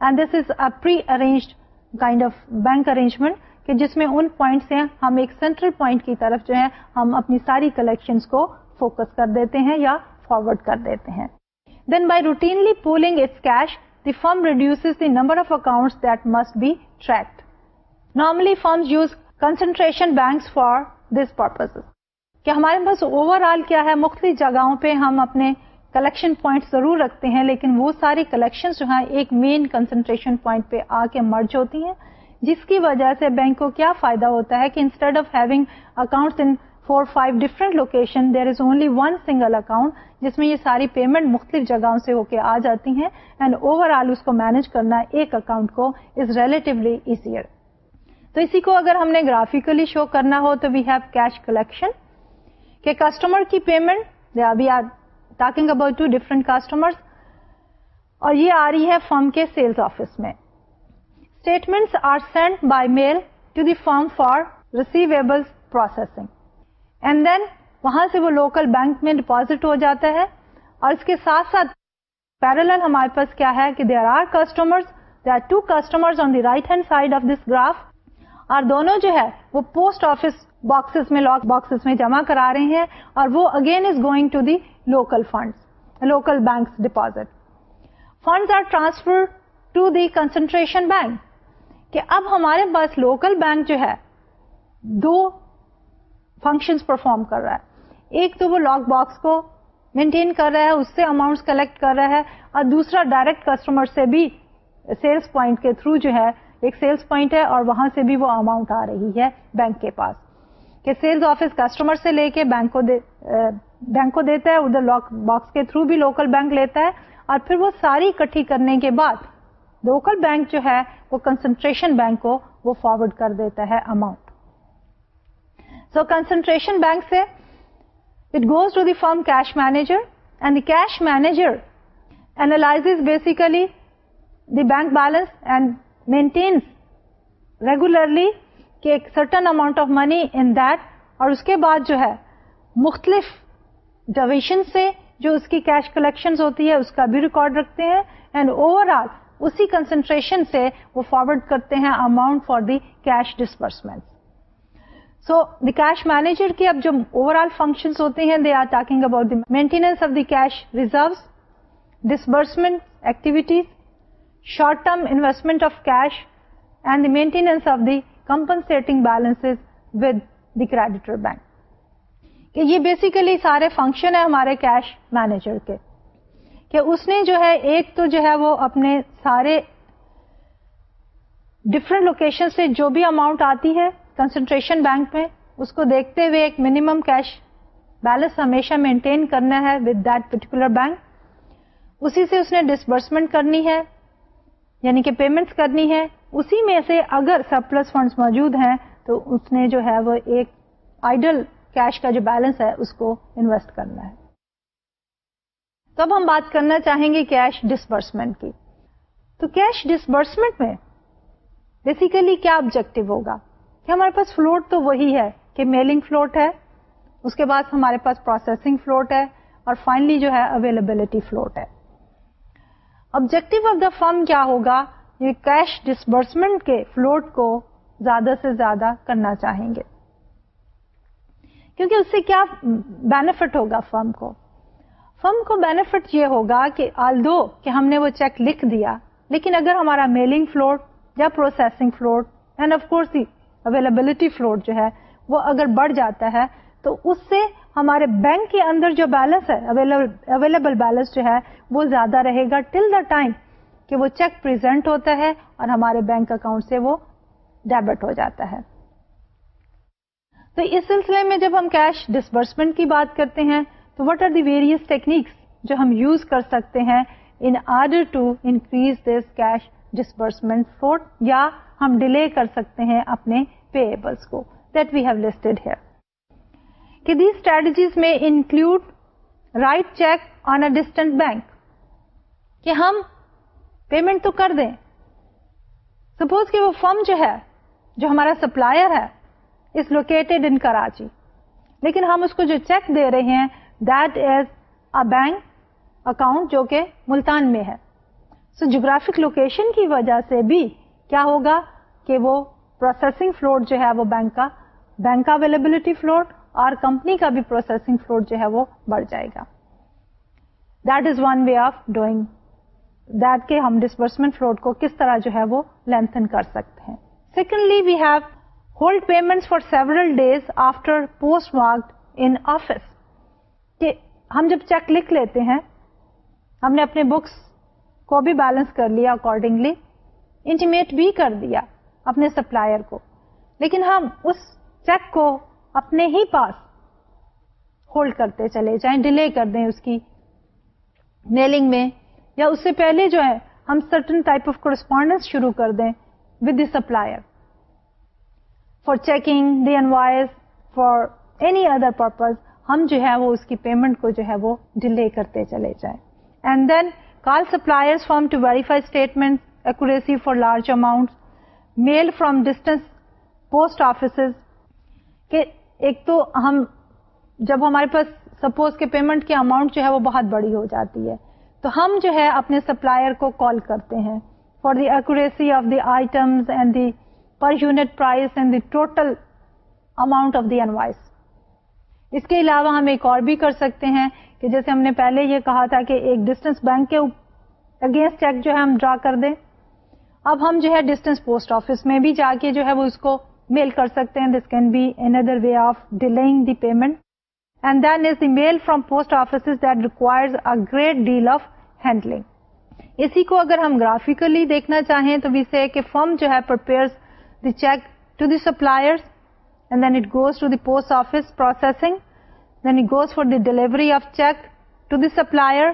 Speaker 1: and this is a pre arranged kind of bank arrangement کہ جس میں ان پوائنٹ سے ہم ایک سینٹرل پوائنٹ کی طرف جو ہے ہم اپنی ساری کلیکشن کو فوکس کر دیتے ہیں یا فارورڈ کر دیتے ہیں then by routinely pooling its cash fund reduce the number of account be track normally fund use concentration for this purpose کیا ہمارے پاس اوور آل کیا ہے مختلف جگہوں پہ ہم اپنے کلیکشن پوائنٹ ضرور رکھتے ہیں لیکن وہ ساری کلیکشن جو ہیں ایک مین کنسنٹریشن پوائنٹ پہ آ کے مرج ہوتی ہیں جس کی وجہ سے بینک کو کیا فائدہ ہوتا ہے کہ instead of having accounts in four five different location there is only one single account جس میں یہ ساری پیمنٹ مختلف جگہوں سے ہو کے آ جاتی ہیں اینڈ اوور آل اس کو مینج کرنا ایک اکاؤنٹ کو از ریلیٹولی ایزیئر تو اسی کو اگر ہم نے گرافکلی شو کرنا ہو تو وی ہیو کیش کلیکشن کہ کسٹمر کی payment we are talking about two different customer اور یہ آ رہی ہے فرم کے سیلس آفس میں statement are send by mail to the firm for receivable processing and then وہاں سے وہ لوکل بینک میں ڈپازٹ ہو جاتا ہے اور اس کے ساتھ ساتھ پیرل ہمارے پاس کیا ہے کہ there are customer they are two customer on the right hand side of this graph اور دونوں جو ہے وہ پوسٹ آفس باکسز میں لاک باکسز میں جمع کرا رہے ہیں اور وہ again is going to the local funds local bank deposit funds are transfer to the concentration bank کہ اب ہمارے پاس لوکل بینک جو ہے دو فنکشنس پرفارم کر رہا ہے ایک تو وہ لاک باکس کو مینٹین کر رہا ہے اس سے اماؤنٹس کلیکٹ کر رہا ہے اور دوسرا ڈائریکٹ کسٹمر سے بھی سیلس پوائنٹ کے تھرو جو ہے ایک سیلس پوائنٹ ہے اور وہاں سے بھی وہ اماؤنٹ آ رہی ہے بینک کے پاس کہ سیلس آفس کسٹمر سے لے کے بینک کو بینک کو دیتا ہے ادھر لاک باکس کے تھرو بھی لوکل بینک لیتا ہے اور پھر وہ ساری اکٹھی کرنے کے بعد لوکل بینک جو ہے وہ کنسنٹریشن بینک کو وہ فارورڈ کر دیتا ہے اماؤنٹ کنسنٹریشن بینک سے it goes to the firm cash manager and the cash manager analyse basically the bank balance and maintain regularly certain amount of money in that اور اس کے بعد جو ہے مختلف ڈویشن سے جو اس کی کیش کلیکشن ہوتی ہے اس کا بھی ریکارڈ رکھتے ہیں اینڈ اوور آل اسی کنسنٹریشن سے وہ فارورڈ کرتے ہیں amount for the cash disbursement so the cash manager کے اب جو اوور آل فنکشن ہوتے ہیں they are talking about the maintenance of the cash reserve disbursement activities short term investment of cash and the maintenance of the compensating balance with the creditor bank کہ یہ basically سارے function ہیں ہمارے cash manager کے کہ اس نے جو ہے ایک تو جو ہے وہ اپنے سارے ڈفرنٹ لوکیشن سے جو بھی اماؤنٹ آتی ہے کنسنٹریشن بینک میں اس کو دیکھتے ہوئے ایک منیمم کیش بیلنس ہمیشہ مینٹین کرنا ہے وتھ دیٹ پرٹیکولر بینک اسی سے اس نے ڈسبرسمنٹ کرنی ہے یعنی کہ پیمنٹس کرنی ہے اسی میں سے اگر سرپلس فنڈس موجود ہیں تو اس نے جو ہے وہ ایک آئیڈل کیش کا جو بیلنس ہے اس کو انویسٹ کرنا ہے تو اب ہم بات کرنا چاہیں گے کیش ڈسبرسمنٹ کی تو کیش ڈسبرسمنٹ میں بیسیکلی کیا آبجیکٹو ہوگا کہ ہمارے پاس فلوٹ تو وہی ہے کہ میلنگ فلوٹ ہے اس کے بعد ہمارے پاس پروسیسنگ فلوٹ ہے اور فائنلی جو ہے اویلیبلٹی فلوٹ ہے آبجیکٹو آف دا فرم کیا ہوگا یہ کیش ڈسبرسمنٹ کے فلوٹ کو زیادہ سے زیادہ کرنا چاہیں گے کیونکہ اس سے کیا بینیفٹ ہوگا فرم کو فرم کو بینیفٹ یہ ہوگا کہ آل دو کہ ہم نے وہ چیک لکھ دیا لیکن اگر ہمارا میلنگ فلوٹ یا processing float and of course availability float جو ہے وہ اگر بڑھ جاتا ہے تو اس سے ہمارے بینک کے اندر جو بیلنس ہے اویلیبل بیلنس جو ہے وہ زیادہ رہے گا ٹل دا ٹائم کہ وہ چیک ہوتا ہے اور ہمارے بینک اکاؤنٹ سے وہ ڈیبٹ ہو جاتا ہے تو اس سلسلے میں جب ہم کیش ڈسبرسمنٹ کی بات کرتے ہیں تو what are the various techniques جو ہم یوز کر سکتے ہیں in order to increase this cash disbursement for یا ہم ڈیلے کر سکتے ہیں اپنے include write check instant bank payment تو کر دیں سپوزر ہے لوکیٹ ان کراچی لیکن ہم اس کو جو چیک دے رہے ہیں دینک اکاؤنٹ جو کہ ملتان میں ہے سو جافک لوکیشن کی وجہ سے بھی کیا ہوگا کہ وہ پروسیسنگ فلور جو ہے وہ بینک کا بینک کا اویلیبلٹی فلور اور کمپنی کا بھی پروسیسنگ فلور جو ہے وہ بڑھ جائے گا that is one way of doing that کے ہم ڈسبرسمنٹ فلور کو کس طرح جو ہے وہ لینتھن کر سکتے ہیں secondly we have hold payment for several days after post marked in office ہم جب چیک لکھ لیتے ہیں ہم نے اپنے بکس کو بھی بیلنس کر لیا اکارڈنگلی انٹیمیٹ بھی کر دیا اپنے سپلائر کو لیکن ہم اس چیک کو اپنے ہی پاس ہولڈ کرتے چلے جائیں ڈیلے کر دیں اس کی میلنگ میں یا اس سے پہلے جو ہے ہم سرٹن ٹائپ آف کورسپونڈینس شروع کر دیں with the supplier for checking the invoice for any other purpose ہم جو ہے وہ اس کی پیمنٹ کو جو ہے وہ ڈیلے کرتے چلے جائیں and then call supplier firm to verify statement accuracy for large amount mail from distance post office کہ ایک تو ہم جب ہمارے پاس سپوز کے پیمنٹ کے اماؤنٹ جو ہے وہ بہت بڑی ہو جاتی ہے تو ہم جو ہے اپنے سپلائر کو کال کرتے ہیں for the accuracy of the items and the per unit price and the total amount of the invoice اس کے علاوہ ہم ایک اور بھی کر سکتے ہیں کہ جیسے ہم نے پہلے یہ کہا تھا کہ ایک ڈسٹینس بینک کے اگینسٹ چیک جو ہے ہم ڈرا کر دیں اب ہم جو ہے ڈسٹینس پوسٹ آفس میں بھی جا کے جو ہے وہ اس کو میل کر سکتے ہیں this can be another way of dealing the payment and then is the mail from post office that requires a great deal of handling اسی کو اگر ہم گرافکلی دیکھنا چاہیں تو سے کہ فرم جو ہے prepare the check to the supplier and then it goes to the post office processing then it goes for the delivery of check to the supplier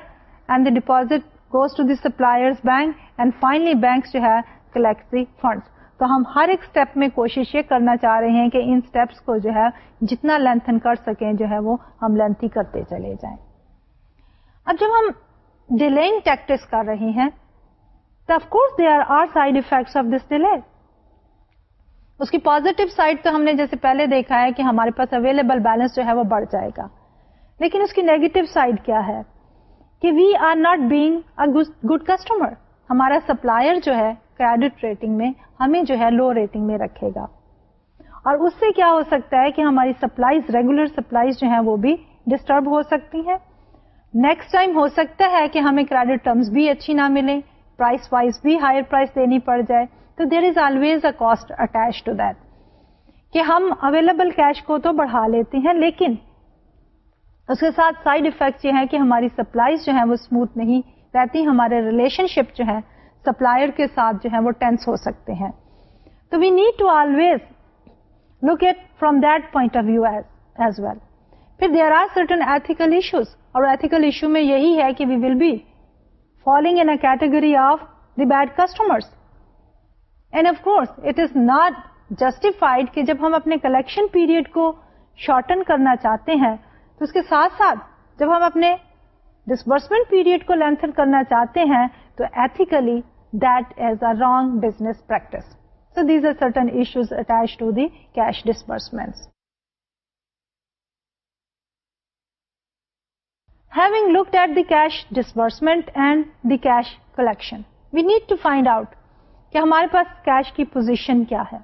Speaker 1: and the deposit goes to the suppliers bank and finally bank جو ہے flexi funds تو ہم ہر ایک step میں کوشش یہ کرنا چاہ رہے ہیں کہ ان اسٹیپس کو جو ہے جتنا لینتھن کر سکیں جو ہے وہ ہم لینتھی کرتے چلے جائیں اب جب ہم ڈیلنگ ٹیکٹس کر رہے ہیں تو of course they are our side effects of this delay اس کی پوزیٹو سائڈ تو ہم نے جیسے پہلے دیکھا ہے کہ ہمارے پاس اویلیبل بیلنس جو ہے وہ بڑھ جائے گا لیکن اس کی نیگیٹو سائڈ کیا ہے کہ we are not being good customer ہمارا سپلائر جو ہے کریڈٹ ریٹنگ میں ہمیں جو ہے لو ریٹنگ میں رکھے گا اور اس سے کیا ہو سکتا ہے کہ ہماری سپلائیز ریگولر سپلائیز جو ہیں وہ بھی ڈسٹرب ہو سکتی ہیں نیکسٹ ٹائم ہو سکتا ہے کہ ہمیں کریڈٹ ٹرمز بھی اچھی نہ ملیں پرائز وائز بھی ہائر پرائز دینی پڑ جائے تو there is always a cost attach to that کہ ہم اویلیبل کیش کو تو بڑھا لیتے ہیں لیکن اس کے ساتھ سائڈ افیکٹ یہ ہے کہ ہماری سپلائیز جو ہیں وہ اسموتھ نہیں رہتی ہمارے ریلیشن شپ جو ہے سپلائر کے ساتھ جو ہے وہ ٹینس ہو سکتے ہیں تو we need to always look at that point of view as well پھر there are certain ethical issues اور ایتھیکل ایشو میں یہی ہے کہ we will be following the bad customers and of course it is not justified کہ جب ہم اپنے کلیکشن پیریڈ کو شارٹن کرنا چاہتے ہیں تو اس کے ساتھ ساتھ جب ہم اپنے ڈسبرسمنٹ پیریڈ کو لینتھن کرنا چاہتے ہیں تو ethically that a wrong business practice so these are certain issues attach to the cash disbursement having looked at the cash disbursement and the cash collection we need to find out کہ ہمارے پاس cash کی position کیا ہے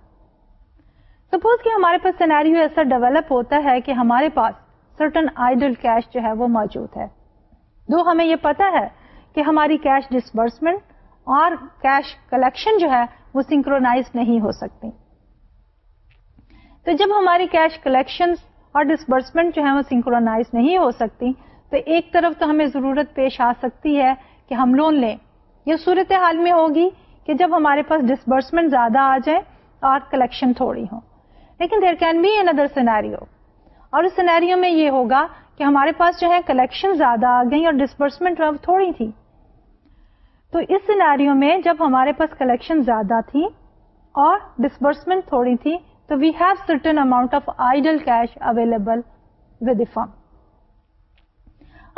Speaker 1: suppose کہ ہمارے پاس سیناریوں ایسا develop ہوتا ہے کہ ہمارے پاس سرٹن آئیڈل کیش جو ہے وہ موجود ہے دو ہمیں یہ ہے کہ ہماری کیش ڈسبرسمنٹ اور کیش کلیکشن جو ہے وہ نہیں ہو سکتی تو جب ہماری کیش کلیکشن اور ڈسبرسمنٹ جو ہے وہ نہیں ہو سکتی تو ایک طرف تو ہمیں ضرورت پیش آ سکتی ہے کہ ہم لون لیں یہ صورت حال میں ہوگی کہ جب ہمارے پاس ڈسبرسمنٹ زیادہ آ جائے اور کلیکشن تھوڑی ہو لیکن there can be another scenario اور اس سینریو میں یہ ہوگا کہ ہمارے پاس جو ہے کلیکشن زیادہ آ گئی اور ڈسبرسمنٹ تھوڑی تھی تو اس سین میں جب ہمارے پاس کلیکشن زیادہ تھی اور ڈسبرسمنٹ تھوڑی تھی تو we have certain amount of idle cash available with firm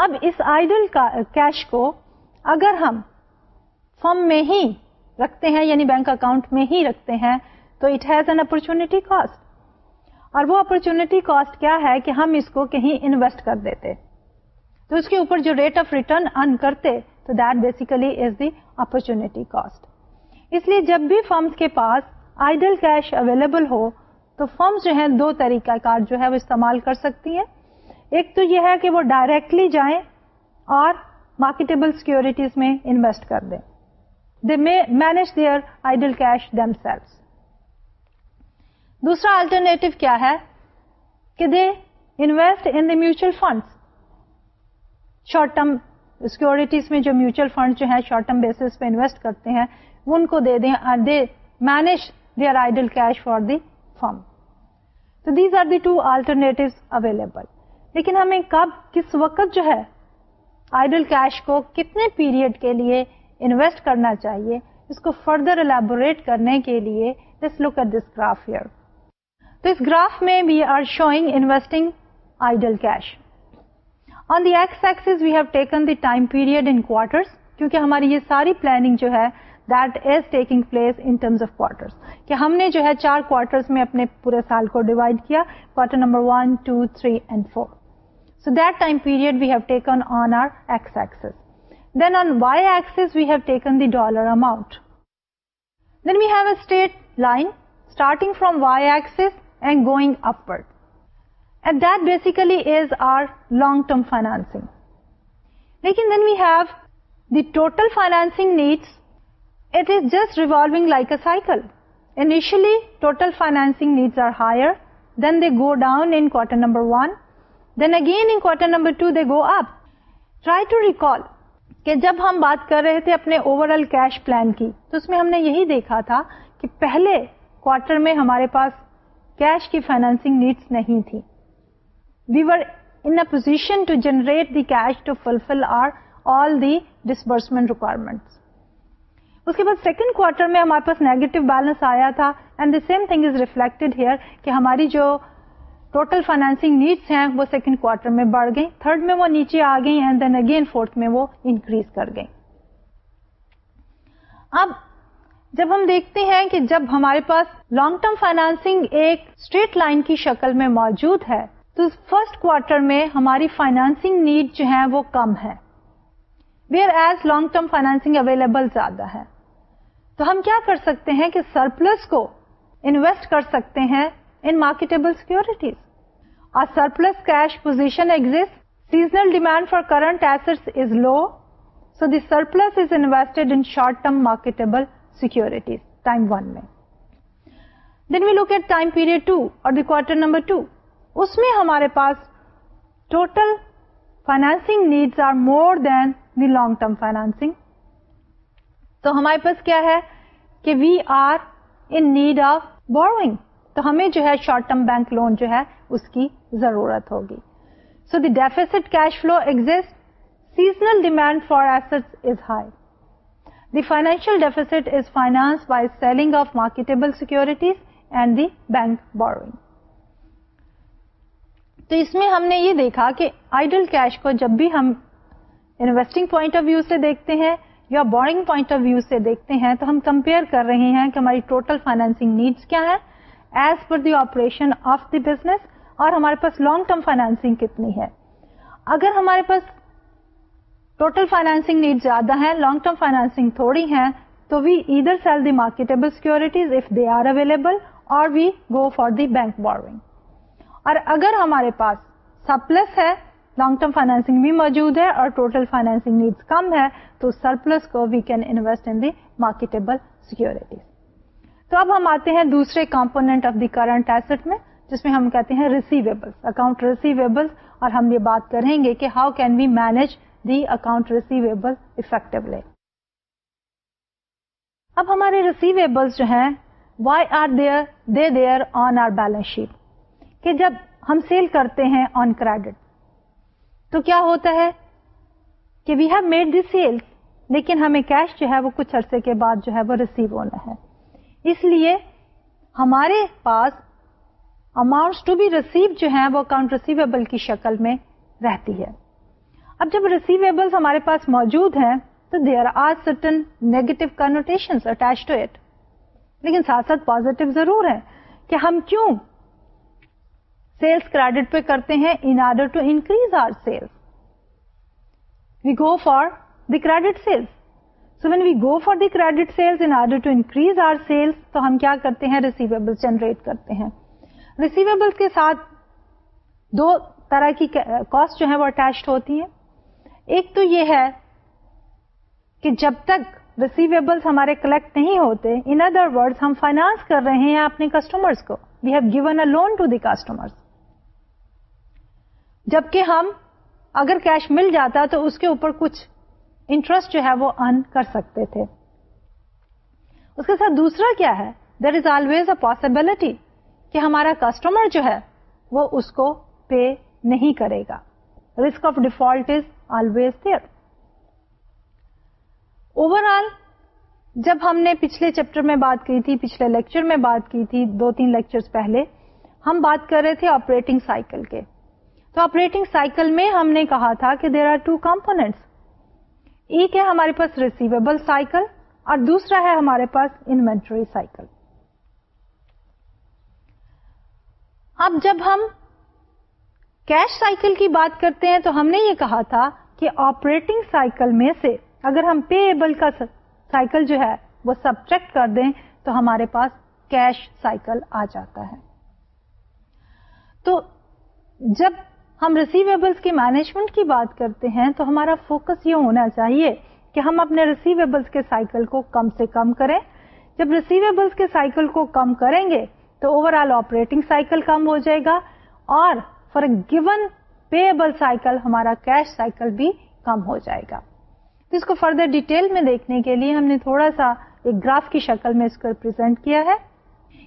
Speaker 1: اب اس آئیڈل کیش کو اگر ہم فارم میں ہی رکھتے ہیں یعنی بینک اکاؤنٹ میں ہی رکھتے ہیں تو it has an opportunity cost اور وہ اپرچونٹی کاسٹ کیا ہے کہ ہم اس کو کہیں انویسٹ کر دیتے تو اس کے اوپر جو ریٹ آف ریٹرن ارن کرتے تو that basically is the opportunity cost اس لیے جب بھی فرمس کے پاس آئیڈل کیش اویلیبل ہو تو فرمس جو ہے دو طریقہ کار جو ہے وہ استعمال کر سکتی ہیں ایک تو یہ ہے کہ وہ ڈائریکٹلی جائیں اور مارکیٹیبل سیکورٹیز میں انویسٹ کر دیں they manage their idle cash themselves دوسرا آلٹرنیٹو کیا ہے کہ they invest in the mutual funds short term securities میں جو میوچل فنڈ جو ہیں شارٹ ٹرم بیس پہ انویسٹ کرتے ہیں ان کو دے دیں they manage they are idle cash for the firm so these are the two alternative available لیکن ہمیں کب کس وقت جو ہے آئیڈل کیش کو کتنے پیریڈ کے لیے انویسٹ کرنا چاہیے اس کو فردر الیبوریٹ کرنے کے لیے look at this graph here تو اس گراف میں we are showing investing idle cash on the axis we have taken the time period in quarters کیونکہ ہماری یہ ساری پلاننگ جو ہے that is taking place in terms of quarter کہ ہم نے جو ہے چار کوارٹرس میں اپنے پورے سال کو ڈیوائڈ کیا quarter number one two three and four so that time period we have taken on our X axis then on Y axis we have taken the dollar amount then we have a straight line starting from Y axis going Then go down in number again in go number two they go کہ جب ہم بات کر رہے تھے اپنے overall cash plan کی تو اس میں ہم نے یہی دیکھا تھا کہ پہلے کوارٹر میں ہمارے پاس کیش کی فائنانسنگ نیڈس نہیں تھی we were in position to generate the cash to fulfil our all the disbursement requirement second quarter میں ہمارے پاس نیگیٹو بیلنس آیا تھا and the same thing is reflected here کہ ہماری جو ٹوٹل فائنینسنگ نیڈس ہیں وہ سیکنڈ کوارٹر میں بڑھ گئیں تھرڈ میں وہ نیچے آ گئی اینڈ دین اگین فورتھ میں وہ انکریز کر گئیں اب جب ہم دیکھتے ہیں کہ جب ہمارے پاس لانگ ٹرم فائنانسنگ ایک اسٹریٹ لائن کی شکل میں موجود ہے تو فرسٹ کوارٹر میں ہماری فائنانسنگ نیڈ جو ہیں وہ کم ہے where as long term financing available زیادہ ہے تو ہم کیا کر سکتے ہیں کہ سرپلس کو انویسٹ کر سکتے ہیں ان مارکیٹیبل سیکورٹیز اور surplus cash position exceeds seasonal demand for current asset is low so the surplus is invested in short term marketable securities time one میں then we look at time period two اور the quarter number two اس میں ہمارے پاس total financing needs are more than the long term financing تو ہمارے پاس کیا ہے کہ we are in need of borrowing تو ہمیں جو ہے شارٹ ٹرم بینک لون جو ہے اس کی ضرورت ہوگی so the deficit cash flow exceeds seasonal demand for asset is high the finance selling of marketable security تو اس میں ہم نے یہ دیکھا کہ آئیڈل کیش کو جب بھی ہم انویسٹنگ پوائنٹ آف ویو سے دیکھتے ہیں یا بورنگ پوائنٹ آف ویو سے دیکھتے ہیں تو ہم کمپیئر کر رہے ہیں کہ ہماری ٹوٹل فائنینسنگ نیڈس کیا ہے as per the operation of the business اور ہمارے پاس لانگ ٹرم فائنینسنگ کتنی ہے اگر ہمارے پاس ٹوٹل فائنانسنگ نیڈ زیادہ ہیں لانگ ٹرم فائنانسنگ تھوڑی ہے تو we either sell the marketable securities if they are available or we go for the bank اور اگر ہمارے پاس سرپلس ہے لانگ ٹرم فائنانسنگ بھی موجود ہے اور ٹوٹل فائنانسنگ نیڈس کم ہے تو سرپلس کو we can invest in the marketable securities تو اب ہم آتے ہیں دوسرے component of the current asset میں جس میں ہم کہتے ہیں ریسیویبل اکاؤنٹ ریسیویبل اور ہم یہ بات کریں گے کہ how can we manage the account receivable effectively اب ہمارے ریسیویبل جو ہیں why are there they there on our balance sheet کہ جب ہم سیل کرتے ہیں آن کریڈٹ تو کیا ہوتا ہے کہ we have made the sale لیکن ہمیں کیش جو ہے وہ کچھ عرصے کے بعد جو ہے وہ ریسیو ہونا ہے اس لیے ہمارے پاس اماؤنٹ ٹو بی ریسیو جو ہے وہ اکاؤنٹ ریسیویبل کی شکل میں رہتی ہے اب جب ریسیویبلس ہمارے پاس موجود ہیں تو they are are certain negative connotation attach to it لیکن ساتھ ساتھ پوزیٹو ضرور ہے کہ ہم کیوں سیلس کریڈٹ پہ کرتے ہیں in order to increase our sales we go for the credit sales so when we go for the credit sales in order to increase our sales تو ہم کیا کرتے ہیں ریسیویبل جنریٹ کرتے ہیں ریسیویبل کے ساتھ دو طرح کی کاسٹ جو ہے وہ اٹیچڈ ہوتی ہیں ایک تو یہ ہے کہ جب تک ریسیویبلس ہمارے کلیکٹ نہیں ہوتے ان ادر ورڈ ہم فائنانس کر رہے ہیں اپنے کسٹمر کو we have given a loan to the customer جبکہ ہم اگر کیش مل جاتا تو اس کے اوپر کچھ انٹرسٹ جو ہے وہ ارن کر سکتے تھے اس کے ساتھ دوسرا کیا ہے there is always a possibility کہ ہمارا کسٹمر جو ہے وہ اس کو پے نہیں کرے گا رسک آف ڈیفالٹ از جب ہم نے پچھلے چیپٹر میں بات کی تھی پچھلے لیکچر میں بات کی تھی دو تین لیکچر پہلے ہم بات کر رہے تھے آپریٹنگ سائیکل کے تو آپریٹنگ سائیکل میں ہم نے کہا تھا کہ دیر آر ٹو کمپونیٹس ایک ہے ہمارے پاس ریسیویبل سائیکل اور دوسرا ہے ہمارے پاس انوینٹری سائیکل اب جب ہم کیش سائیکل کی بات کرتے ہیں تو ہم نے یہ کہا تھا آپریٹنگ سائیکل میں سے اگر ہم پے ایبل کا سائیکل جو ہے وہ سبٹریکٹ کر دیں تو ہمارے پاس کیش سائیکل آ جاتا ہے تو جب ہم ریسیویبلس کی مینجمنٹ کی بات کرتے ہیں تو ہمارا فوکس یہ ہونا چاہیے کہ ہم اپنے ریسیویبلس کے سائیکل کو کم سے کم کریں جب ریسیویبلس کے سائیکل کو کم کریں گے تو اوور آل آپریٹنگ سائیکل کم ہو جائے گا اور for a given payable cycle ہمارا کیش سائیکل بھی کم ہو جائے گا اس کو فردر ڈیٹیل میں دیکھنے کے لیے ہم نے تھوڑا سا ایک گراف کی شکل میں اس کو ریپرزینٹ کیا ہے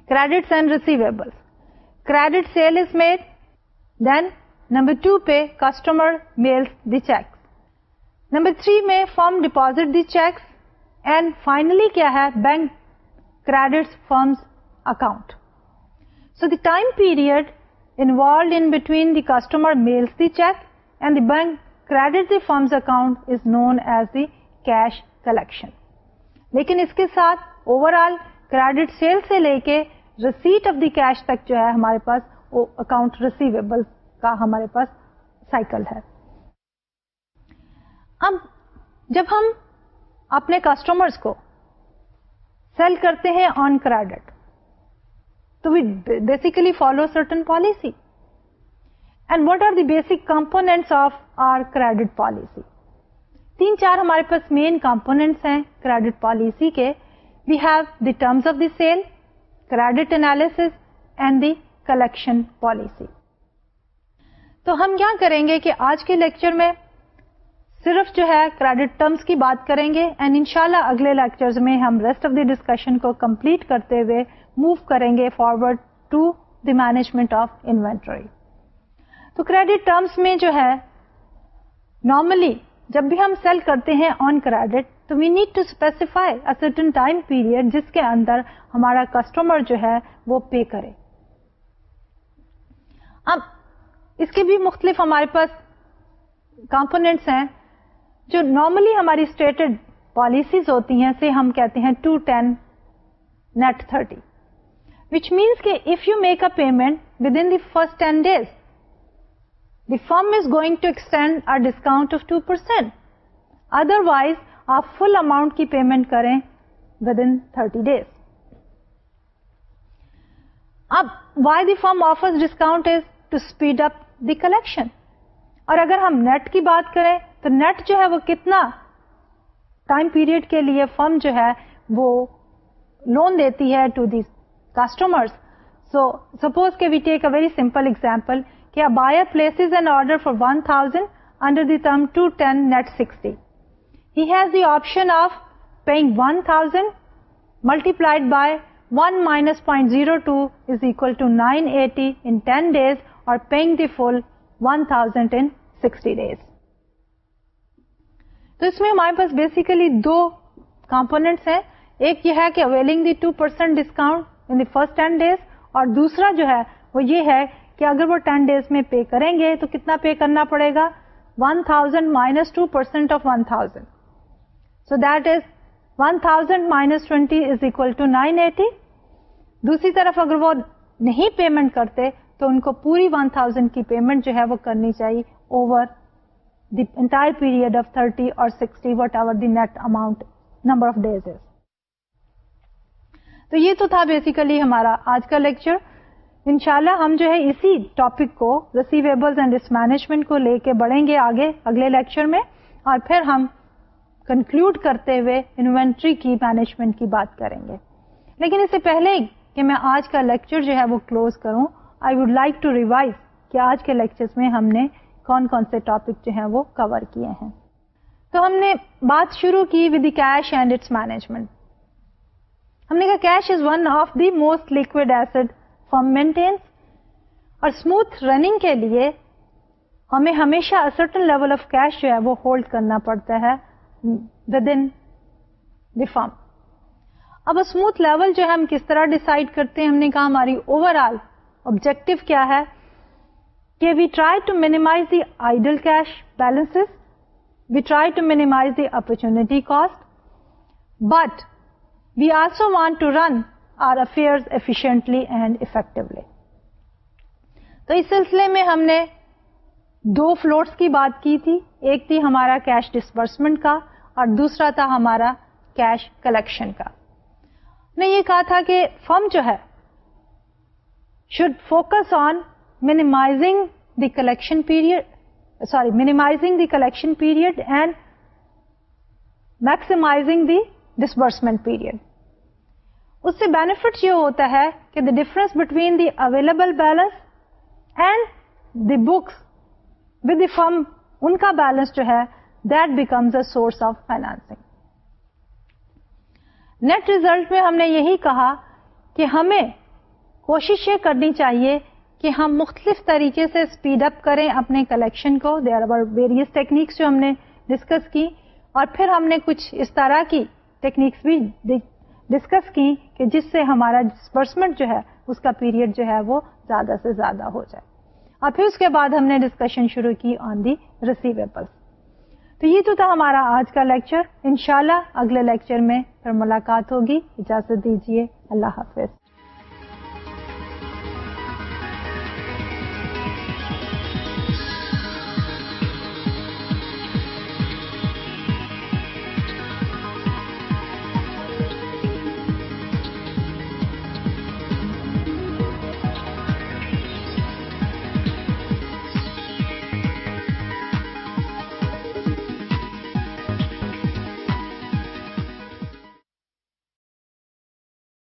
Speaker 1: credit and receivable sale is made then number two پہ customer mail the cheques number three میں firm deposit the cheques and finally کیا ہے bank credit firm's account so the time period involved in between the customer mail the cheque and the bank credit the firm's account is known as this collection لیکن اس کے ساتھ overall credit sale سے لے کے receipt of the cash تک جو ہے ہمارے پاس اکاؤنٹ ریسیویبل کا ہمارے پاس سائیکل ہے اب جب ہم اپنے کسٹمر کو سیل کرتے ہیں آن کریڈٹ تو we basically follow certain policy and what are the basic components of our credit policy تین چار ہمارے پاس مین کمپونیٹس ہیں کریڈٹ پالیسی کے we have the terms of the sale credit analysis and the collection policy تو ہم کیا کریں گے کہ آج کے لیکچر میں صرف جو ہے کریڈٹ ٹرمز کی بات کریں گے اینڈ انشاءاللہ اگلے لیکچرز میں ہم ریسٹ آف دی ڈسکشن کو کمپلیٹ کرتے ہوئے موو کریں گے forward to the management of inventory تو کریڈٹ ٹرمس میں جو ہے نارملی جب بھی ہم سیل کرتے ہیں آن کریڈٹ تو we need to specify certain time period جس کے اندر ہمارا کسٹمر جو ہے وہ پے کرے اب اس کے بھی مختلف ہمارے پاس کمپونیٹس ہیں جو نارملی ہماری اسٹیٹڈ پالیسیز ہوتی ہیں سے ہم کہتے ہیں two ten net thirty if you make a payment within the first ten days the firm is going to extend a discount of two percent otherwise آپ فل اماؤنٹ کی payment کریں thirty days اب why the firm offers discount speed up the collection اور اگر ہم net کی بات کریں تو نیٹ جو ہے وہ کتنا ٹائم پیریڈ کے لیے فرم جو ہے وہ لون دیتی ہے to the customer so suppose کے we take a very simple example buyer place and order for one thousand that sixty he multiplied by one minus point zero two is equal to nine eighty in days or paying the full one thousand in sixty days تو اس میں ہمارے پاس basically دو components ہیں ایک یہ ہے کہ availing the two percent discount in the first ten days اور دوسرا جو ہے وہ یہ ہے کہ اگر وہ ٹین ڈیز میں پے کریں گے تو کتنا پے کرنا پڑے گا one thousand minus two percent of one thousand so that is one thousand minus twenty is equal to nine eighty دوسری طرف اگر وہ نہیں پیمنٹ کرتے تو ان کو پوری ون تھاؤزینڈ کی پیمنٹ جو ہے وہ کرنی چاہیے over the entire period of thirty or sixty what are the net amount number of days is تو یہ تو تھا بیسیکلی ہمارا آج کا لیکچر ان شاء اللہ ہم جو ہے اسی ٹاپک کو اینڈ رسک مینجمنٹ کو لے کے بڑھیں گے آگے اگلے لیکچر میں اور پھر ہم کنکلوڈ کرتے ہوئے انوینٹری کی مینجمنٹ کی بات کریں گے لیکن اس سے پہلے کہ میں آج کا لیکچر جو ہے وہ کلوز کروں I would like to revise کہ آج کے لیکچر میں ہم نے کون کون سے ٹاپک جو ہیں وہ کور کیے ہیں تو ہم نے بات شروع کی with the cash and its management ہم نے کہا cash is one of the most liquid asset form maintenance اور اسموتھ رننگ کے لیے ہمیں ہمیشہ سرٹن لیول آف کیش جو ہے وہ ہولڈ کرنا پڑتا ہے ود ان فارم اب اسموتھ لیول جو ہے ہم کس طرح ڈسائڈ کرتے ہیں ہم نے کہا ہماری اوور آل آبجیکٹو کیا ہے کہ we try to minimise the idle cash balance we try to minimise the opportunity cost but we also want to run our affair efficiently and effectively. تو اس سلسلے میں ہم نے دو فلورس کی بات کی تھی ایک تھی ہمارا کیش ڈسبرسمنٹ کا اور دوسرا تھا ہمارا کیش کلیکشن کا نے یہ کہا تھا کہ فم جو ہے should focus on minimising the collection period sorry minimising the collection period and maximising the disbursement period اس سے بینیفٹ یہ ہوتا ہے کہ the difference between the the the available balance and books within کا بیلنس جو ہے that a source of financing net result میں ہم نے یہی کہا کہ ہمیں کوشش یہ کرنی چاہیے کہ ہم مختلف طریقے سے اسپیڈ اپ کریں اپنے کلیکشن کو دے آر ویریس ٹیکنیکس جو ہم نے ڈسکس کی اور پھر ہم نے کچھ اس طرح کی ٹیکنیکس بھی ڈسکس کی کہ جس سے ہمارا جو ہے اس کا پیریڈ جو ہے وہ زیادہ سے زیادہ ہو جائے اور پھر اس کے بعد ہم نے ڈسکشن شروع کی آن دی ریسیویبل تو یہ تو تھا ہمارا آج کا لیکچر انشاءاللہ اگلے لیکچر میں پھر ملاقات ہوگی اجازت دیجیے اللہ حافظ